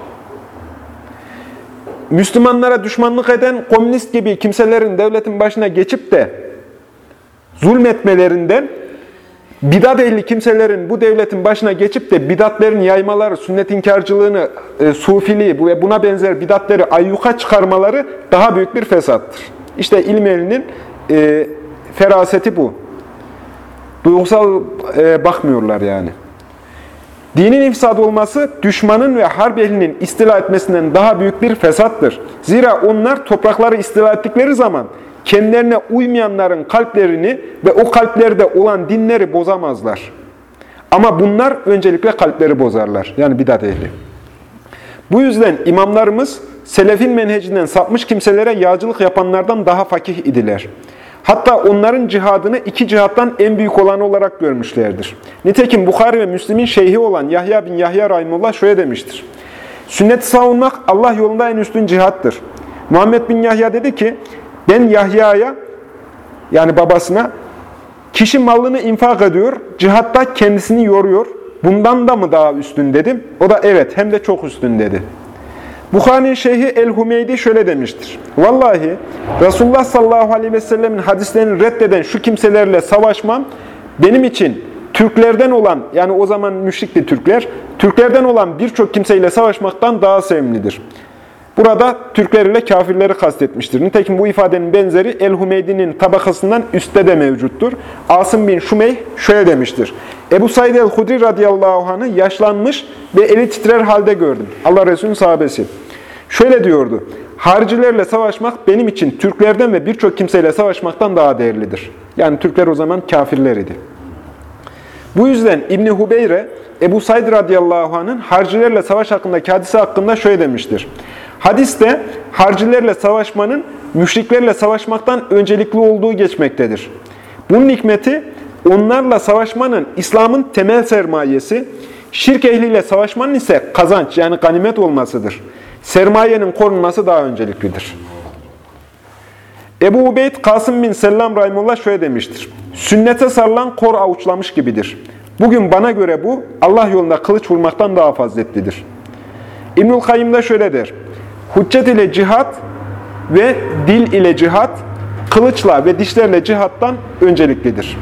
Müslümanlara düşmanlık eden komünist gibi kimselerin devletin başına geçip de zulmetmelerinden bidat ehli kimselerin bu devletin başına geçip de bidatlerin yaymaları, sünnet inkarcılığını, e, sufiliği ve buna benzer bidatleri ayyuka çıkarmaları daha büyük bir fesattır. İşte ilim ehlinin e, feraseti bu. Duygusal e, bakmıyorlar yani. Dinin ifsad olması düşmanın ve harp ehlinin istila etmesinden daha büyük bir fesattır. Zira onlar toprakları istila ettikleri zaman kendilerine uymayanların kalplerini ve o kalplerde olan dinleri bozamazlar. Ama bunlar öncelikle kalpleri bozarlar. Yani bidat ehli. Bu yüzden imamlarımız selefin menhecinden sapmış kimselere yağcılık yapanlardan daha fakih idiler. Hatta onların cihadını iki cihattan en büyük olan olarak görmüşlerdir. Nitekim Bukhari ve Müslim'in şeyhi olan Yahya bin Yahya Rahimullah şöyle demiştir. Sünnet savunmak Allah yolunda en üstün cihattır. Muhammed bin Yahya dedi ki, ben Yahya'ya, yani babasına, kişi malını infak ediyor, cihatta kendisini yoruyor, bundan da mı daha üstün dedim. O da evet, hem de çok üstün dedi. Bukhari'nin şeyhi El-Humeydi şöyle demiştir. Vallahi Resulullah sallallahu aleyhi ve sellemin hadislerini reddeden şu kimselerle savaşmam benim için Türklerden olan, yani o zaman müşrikti Türkler, Türklerden olan birçok kimseyle savaşmaktan daha sevimlidir. Burada Türkler ile kafirleri kastetmiştir. Nitekim bu ifadenin benzeri El-Humeydi'nin tabakasından üstte de mevcuttur. Asım bin Şumey şöyle demiştir. Ebu Said el-Hudri radıyallahu anh'ı yaşlanmış ve eli titrer halde gördüm. Allah Resulü'nün sahabesi. Şöyle diyordu. Haricilerle savaşmak benim için Türklerden ve birçok kimseyle savaşmaktan daha değerlidir. Yani Türkler o zaman kafirler idi. Bu yüzden İbni Hubeyre, Ebu Said radıyallahu anh'ın harcilerle savaş hakkındaki hadisi hakkında şöyle demiştir. Hadiste harcilerle savaşmanın müşriklerle savaşmaktan öncelikli olduğu geçmektedir. Bunun hikmeti onlarla savaşmanın İslam'ın temel sermayesi, şirk ehliyle savaşmanın ise kazanç yani ganimet olmasıdır. Sermayenin korunması daha önceliklidir. Ebu Ubeyd Kasım bin Selam Rahimullah şöyle demiştir. Sünnete sarılan kor avuçlamış gibidir. Bugün bana göre bu Allah yolunda kılıç vurmaktan daha faziletlidir. İbnül Kayyım da şöyle der. Hüccet ile cihat ve dil ile cihat, kılıçla ve dişlerle cihattan önceliklidir.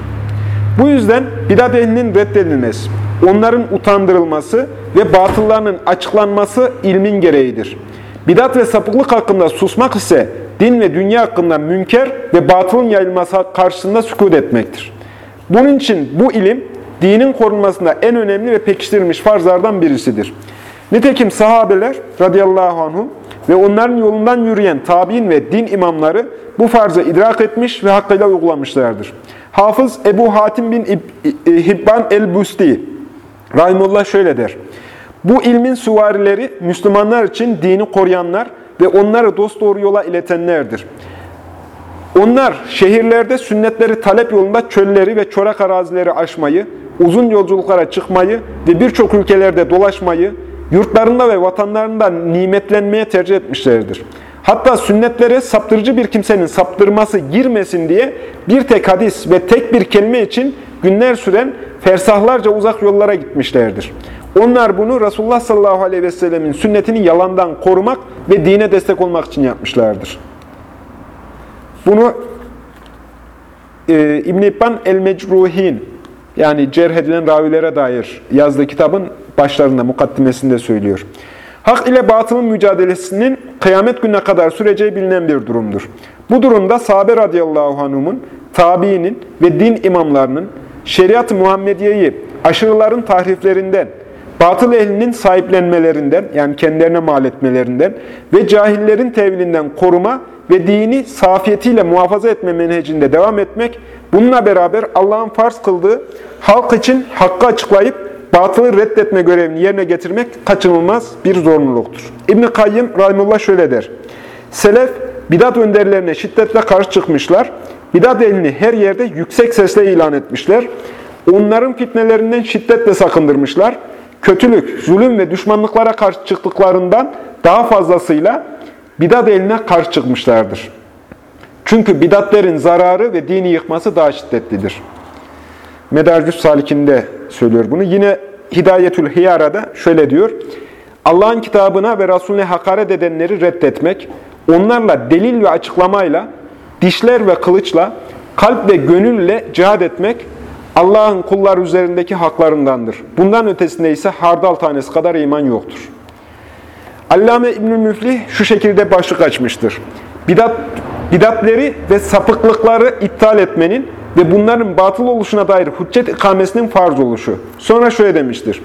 Bu yüzden bidat ehlinin reddedilmesi, onların utandırılması ve batıllarının açıklanması ilmin gereğidir. Bidat ve sapıklık hakkında susmak ise din ve dünya hakkında münker ve batılın yayılması karşısında sükut etmektir. Bunun için bu ilim dinin korunmasında en önemli ve pekiştirilmiş farzlardan birisidir. Nitekim sahabeler radıyallahu anhum ve onların yolundan yürüyen tabi'in ve din imamları bu farzı idrak etmiş ve hakkıyla uygulamışlardır. Hafız Ebu Hatim bin Hibban el-Busti Rahimullah şöyle der. Bu ilmin süvarileri Müslümanlar için dini koruyanlar ve onları dosdoğru yola iletenlerdir. Onlar şehirlerde sünnetleri talep yolunda çölleri ve çorak arazileri aşmayı, uzun yolculuklara çıkmayı ve birçok ülkelerde dolaşmayı, yurtlarında ve vatanlarında nimetlenmeye tercih etmişlerdir. Hatta sünnetlere saptırıcı bir kimsenin saptırması girmesin diye bir tek hadis ve tek bir kelime için günler süren fersahlarca uzak yollara gitmişlerdir. Onlar bunu Resulullah sallallahu aleyhi ve sellemin sünnetini yalandan korumak ve dine destek olmak için yapmışlardır. Bunu e, İbn-i İbban el-Mecruhin yani cerh edilen ravilere dair yazdığı kitabın başlarında, mukaddimesinde söylüyor. Hak ile batılın mücadelesinin kıyamet gününe kadar süreceği bilinen bir durumdur. Bu durumda sahabe radıyallahu anhumun tabiinin ve din imamlarının şeriat-ı Muhammediye'yi aşırıların tahriflerinden, batıl ehlinin sahiplenmelerinden, yani kendilerine mal etmelerinden ve cahillerin tevilinden koruma ve dini safiyetiyle muhafaza etme menhecinde devam etmek, bununla beraber Allah'ın farz kıldığı halk için hakkı açıklayıp batılı reddetme görevini yerine getirmek kaçınılmaz bir zorunluluktur. İbn-i Kayyım Rahimullah şöyle der. Selef, bidat önderlerine şiddetle karşı çıkmışlar. Bidat elini her yerde yüksek sesle ilan etmişler. Onların fitnelerinden şiddetle sakındırmışlar. Kötülük, zulüm ve düşmanlıklara karşı çıktıklarından daha fazlasıyla bidat eline karşı çıkmışlardır. Çünkü bidatlerin zararı ve dini yıkması daha şiddetlidir. Medarcüs Salik'inde söylüyor bunu. Yine Hidayetül Hiyara'da şöyle diyor. Allah'ın kitabına ve Resulüne hakaret edenleri reddetmek, onlarla delil ve açıklamayla, dişler ve kılıçla, kalp ve gönülle cihad etmek, Allah'ın kullar üzerindeki haklarındandır. Bundan ötesinde ise hardal tanesi kadar iman yoktur. Allame İbnül Müflih şu şekilde başlık açmıştır. Bidat, bidatleri ve sapıklıkları iptal etmenin ve bunların batıl oluşuna dair hüccet ikamesinin farz oluşu. Sonra şöyle demiştir.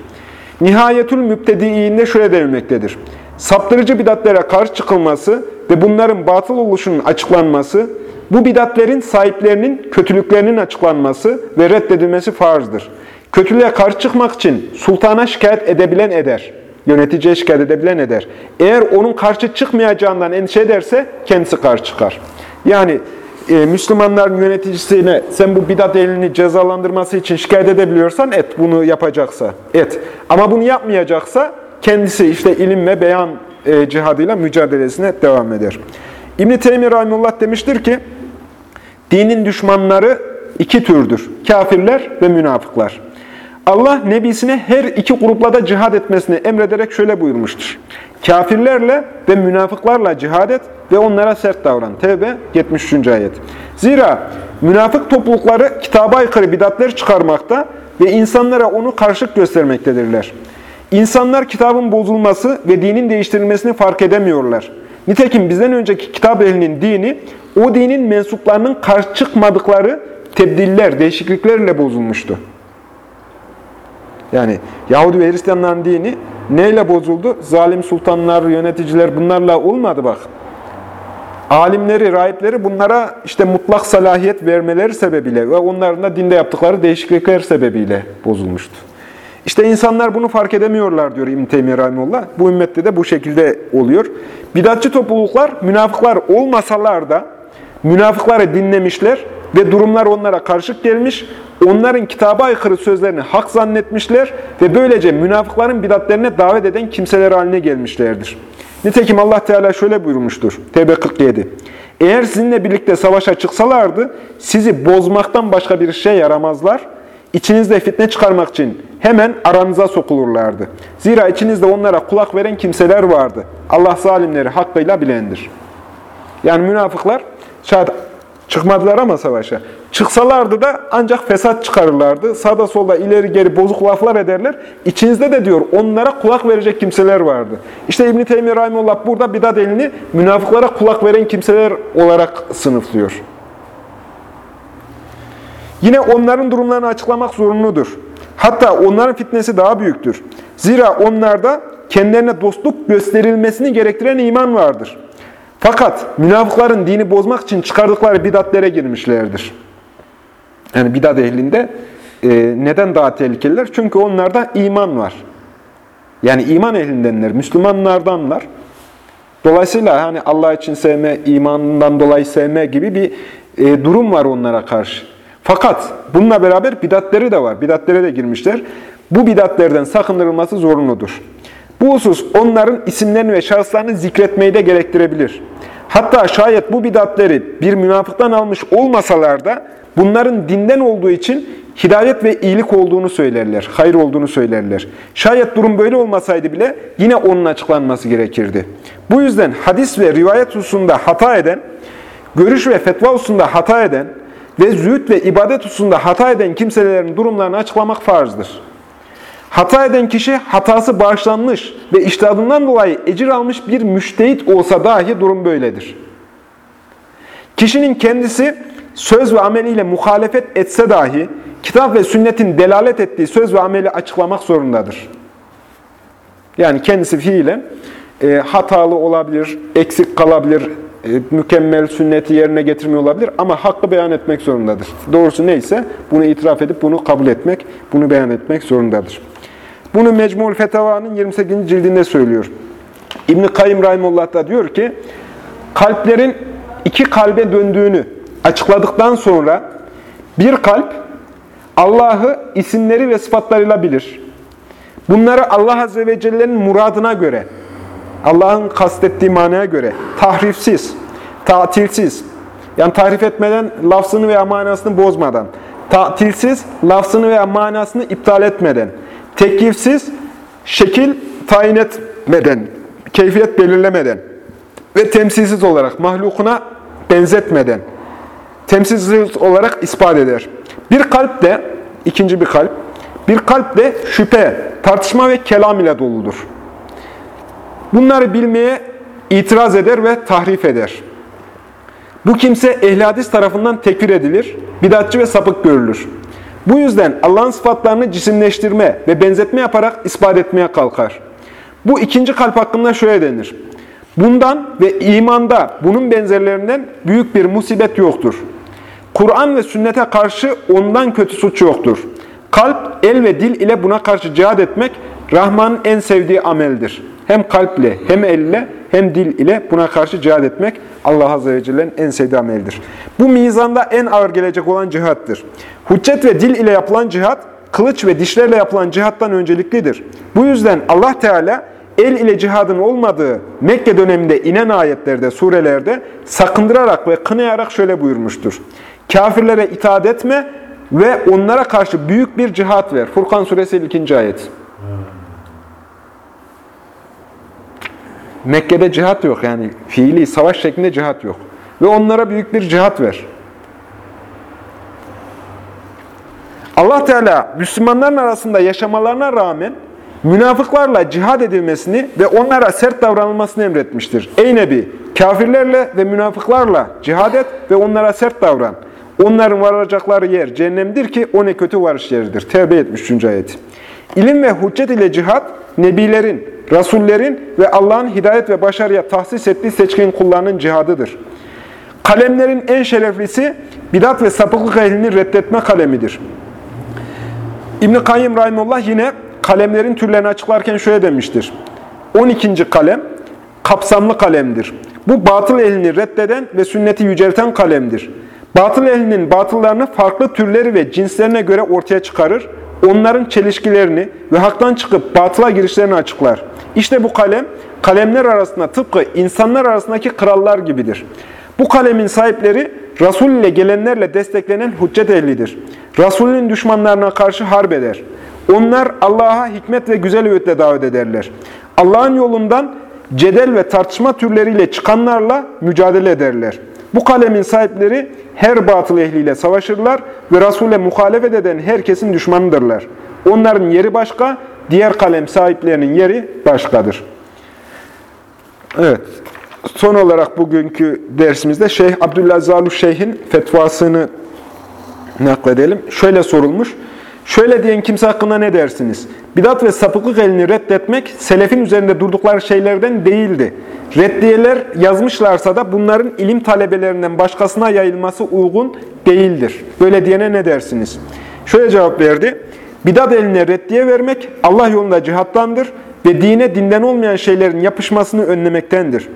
Nihayetül mübtediğinde şöyle denilmektedir. Saptırıcı bidatlere karşı çıkılması ve bunların batıl oluşunun açıklanması, bu bidatlerin sahiplerinin kötülüklerinin açıklanması ve reddedilmesi farzdır. Kötülüğe karşı çıkmak için sultana şikayet edebilen eder. Yöneticiye şikayet edebilen eder. Eğer onun karşı çıkmayacağından endişe ederse kendisi karşı çıkar. Yani e, Müslümanların yöneticisine sen bu bidat elini cezalandırması için şikayet edebiliyorsan et bunu yapacaksa et. Ama bunu yapmayacaksa kendisi işte ilim ve beyan e, cihadıyla mücadelesine devam eder. İbn-i Teymi demiştir ki dinin düşmanları iki türdür. Kafirler ve münafıklar. Allah nebisine her iki grupla da cihad etmesini emrederek şöyle buyurmuştur. Kafirlerle ve münafıklarla cihad et ve onlara sert davran. Tevbe 73. ayet. Zira münafık toplulukları kitaba aykırı bidatler çıkarmakta ve insanlara onu karşılık göstermektedirler. İnsanlar kitabın bozulması ve dinin değiştirilmesini fark edemiyorlar. Nitekim bizden önceki kitap ehlinin dini, o dinin mensuplarının karşı çıkmadıkları tebdiller, değişikliklerle bozulmuştu. Yani Yahudi ve Hristiyanların dini neyle bozuldu? Zalim sultanlar, yöneticiler bunlarla olmadı bak. Alimleri, rahipleri bunlara işte mutlak salahiyet vermeleri sebebiyle ve onların da dinde yaptıkları değişiklikler sebebiyle bozulmuştu. İşte insanlar bunu fark edemiyorlar diyor İbn-i Teymiye. Bu ümmette de bu şekilde oluyor. Bidatçı topluluklar münafıklar olmasalar da münafıkları dinlemişler ve durumlar onlara karışık gelmiş, onların kitaba aykırı sözlerini hak zannetmişler ve böylece münafıkların bidatlerine davet eden kimseler haline gelmişlerdir. Nitekim Allah Teala şöyle buyurmuştur. Tevbe 47. Eğer sizinle birlikte savaşa çıksalardı, sizi bozmaktan başka bir şey yaramazlar. İçinizde fitne çıkarmak için hemen aranıza sokulurlardı. Zira içinizde onlara kulak veren kimseler vardı. Allah zalimleri hakkıyla bilendir. Yani münafıklar şayet Çıkmadılar ama savaşa. Çıksalardı da ancak fesat çıkarırlardı. Sağda solda ileri geri bozuk laflar ederler. İçinizde de diyor onlara kulak verecek kimseler vardı. İşte İbn-i Teymi Rahimullah burada bidat elini münafıklara kulak veren kimseler olarak sınıflıyor. Yine onların durumlarını açıklamak zorunludur. Hatta onların fitnesi daha büyüktür. Zira onlarda kendilerine dostluk gösterilmesini gerektiren iman vardır. Fakat münafıkların dini bozmak için çıkardıkları bidatlere girmişlerdir. Yani bidat ehlinde e, neden daha tehlikeliler? Çünkü onlarda iman var. Yani iman ehlindenler, Müslümanlardanlar. Dolayısıyla hani Allah için sevme, imanından dolayı sevme gibi bir e, durum var onlara karşı. Fakat bununla beraber bidatleri de var. Bidatlere de girmişler. Bu bidatlerden sakındırılması zorunludur. Bu husus onların isimlerini ve şahıslarını zikretmeyi de gerektirebilir. Hatta şayet bu bidatleri bir münafıktan almış olmasalar da bunların dinden olduğu için hidayet ve iyilik olduğunu söylerler, hayır olduğunu söylerler. Şayet durum böyle olmasaydı bile yine onun açıklanması gerekirdi. Bu yüzden hadis ve rivayet hususunda hata eden, görüş ve fetva hususunda hata eden ve zühd ve ibadet hususunda hata eden kimselerin durumlarını açıklamak farzdır. Hata eden kişi hatası bağışlanmış ve iştihadından dolayı ecir almış bir müştehit olsa dahi durum böyledir. Kişinin kendisi söz ve ameliyle muhalefet etse dahi kitap ve sünnetin delalet ettiği söz ve ameli açıklamak zorundadır. Yani kendisi fiilen e, hatalı olabilir, eksik kalabilir, e, mükemmel sünneti yerine getirmiyor olabilir ama hakkı beyan etmek zorundadır. Doğrusu neyse bunu itiraf edip bunu kabul etmek, bunu beyan etmek zorundadır. Bunu Mecmul Fetava'nın 28. cildinde söylüyor. İbn-i Kayyum Rahimullah da diyor ki, kalplerin iki kalbe döndüğünü açıkladıktan sonra bir kalp Allah'ı isimleri ve sıfatlarıyla bilir. Bunları Allah Azze ve Celle'nin muradına göre, Allah'ın kastettiği manaya göre tahrifsiz, tatilsiz, yani tahrif etmeden, lafzını veya manasını bozmadan, tatilsiz, lafzını veya manasını iptal etmeden, teklifsiz, şekil tayin etmeden, keyfiyet belirlemeden ve temsilsiz olarak mahlukuna benzetmeden, temsilsiz olarak ispat eder. Bir kalp de, ikinci bir kalp, bir kalp de şüphe, tartışma ve kelam ile doludur. Bunları bilmeye itiraz eder ve tahrif eder. Bu kimse ehli hadis tarafından tekfir edilir, bidatçı ve sapık görülür. Bu yüzden Allah'ın sıfatlarını cisimleştirme ve benzetme yaparak ispat etmeye kalkar. Bu ikinci kalp hakkında şöyle denir. Bundan ve imanda bunun benzerlerinden büyük bir musibet yoktur. Kur'an ve sünnete karşı ondan kötü suç yoktur. Kalp, el ve dil ile buna karşı cihad etmek Rahman'ın en sevdiği ameldir. Hem kalple, hem elle, hem dil ile buna karşı cihad etmek Allah Azze ve Celle'nin en sevdiği ameldir. Bu mizanda en ağır gelecek olan cihattır. Hüccet ve dil ile yapılan cihat, kılıç ve dişlerle yapılan cihattan önceliklidir. Bu yüzden Allah Teala el ile cihadın olmadığı Mekke döneminde inen ayetlerde, surelerde sakındırarak ve kınayarak şöyle buyurmuştur. Kafirlere itaat etme ve onlara karşı büyük bir cihat ver. Furkan suresi 2. ayet. Mekke'de cihat yok yani fiili savaş şeklinde cihat yok. Ve onlara büyük bir cihat ver. Allah Teala Müslümanların arasında yaşamalarına rağmen münafıklarla cihad edilmesini ve onlara sert davranılmasını emretmiştir. Ey Nebi, kafirlerle ve münafıklarla cihad et ve onlara sert davran. Onların varacakları yer cehennemdir ki o ne kötü varış yeridir. Tevbe 73. ayet. İlim ve hüccet ile cihad, nebilerin, rasullerin ve Allah'ın hidayet ve başarıya tahsis ettiği seçkin kullarının cihadıdır. Kalemlerin en şereflisi bidat ve sapıklık ehlini reddetme kalemidir. İbn-i Kayyım Rahimullah yine kalemlerin türlerini açıklarken şöyle demiştir. 12. kalem kapsamlı kalemdir. Bu batıl ehlini reddeden ve sünneti yücelten kalemdir. Batıl ehlinin batıllarını farklı türleri ve cinslerine göre ortaya çıkarır, onların çelişkilerini ve haktan çıkıp batıla girişlerini açıklar. İşte bu kalem, kalemler arasında tıpkı insanlar arasındaki krallar gibidir. Bu kalemin sahipleri, Resul ile gelenlerle desteklenen hüccet ehlidir. Resulün düşmanlarına karşı harp eder. Onlar Allah'a hikmet ve güzel öğütle davet ederler. Allah'ın yolundan cedel ve tartışma türleriyle çıkanlarla mücadele ederler. Bu kalemin sahipleri her batıl ehliyle savaşırlar ve Resul'e muhalefet eden herkesin düşmanıdırlar. Onların yeri başka, diğer kalem sahiplerinin yeri başkadır. Evet. Son olarak bugünkü dersimizde Şeyh Abdullah Zalu Şeyh'in fetvasını nakledelim. Şöyle sorulmuş. Şöyle diyen kimse hakkında ne dersiniz? Bidat ve sapıklık elini reddetmek, selefin üzerinde durdukları şeylerden değildi. Reddiyeler yazmışlarsa da bunların ilim talebelerinden başkasına yayılması uygun değildir. Böyle diyene ne dersiniz? Şöyle cevap verdi. Bidat eline reddiye vermek Allah yolunda cihattandır ve dine dinden olmayan şeylerin yapışmasını önlemektendir.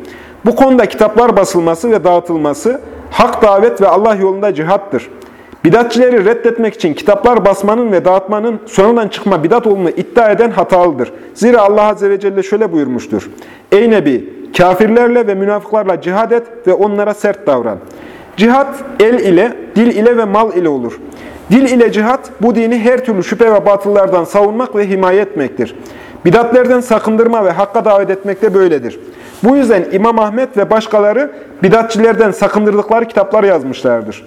Bu konuda kitaplar basılması ve dağıtılması, hak davet ve Allah yolunda cihattır. Bidatçileri reddetmek için kitaplar basmanın ve dağıtmanın sonradan çıkma bidat olduğunu iddia eden hatalıdır. Zira Allah Azze ve Celle şöyle buyurmuştur. Ey Nebi, kafirlerle ve münafıklarla cihad et ve onlara sert davran. Cihat el ile, dil ile ve mal ile olur. Dil ile cihat, bu dini her türlü şüphe ve batıllardan savunmak ve himaye etmektir. Bidatlerden sakındırma ve hakka davet etmek de böyledir. Bu yüzden İmam Ahmet ve başkaları bidatçilerden sakındırdıkları kitaplar yazmışlardır.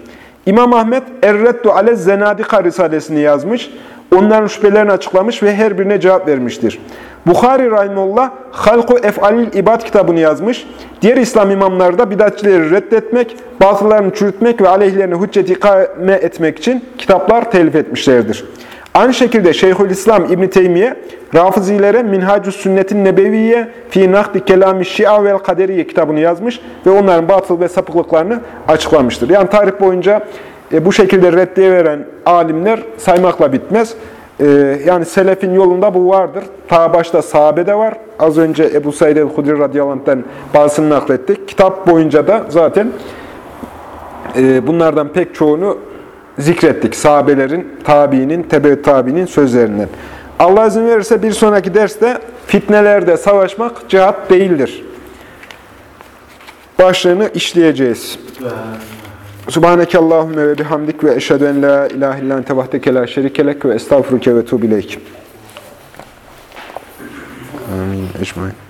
İmam Ahmet Er-Reddu ale Zenadika Risalesini yazmış. onların şüphelerini açıklamış ve her birine cevap vermiştir. Bukhari Rahimullah Halku Ef'alil İbad kitabını yazmış. Diğer İslam imamları da bidatçileri reddetmek, batıllarını çürütmek ve aleyhlerine hüccet ikame etmek için kitaplar telif etmişlerdir. Aynı şekilde Şeyhülislam İbn Teymiye Rafızilere Minhacus Sünnetin Nebeviye fi Nakdi Kelami Şia vel Kaderiye kitabını yazmış ve onların batıl ve sapıklıklarını açıklamıştır. Yani tarih boyunca e, bu şekilde reddiye veren alimler saymakla bitmez. E, yani selefin yolunda bu vardır. Ta başta sahabede var. Az önce Ebu Said el-Hudri radıyallahu anh'ten bazısını naklettik. Kitap boyunca da zaten e, bunlardan pek çoğunu zikrettik. Sahabelerin, tabiinin, tebe tabiinin sözlerinden. Allah izin verirse bir sonraki derste fitnelerde savaşmak cihat değildir. Başlığını işleyeceğiz. Subhaneke Allahümme ve bihamdik ve eşhedü en la ilahe illan tevahdeke la şerikelek ve estağfuruke ve tuğbileyk. Amin. Ecmain.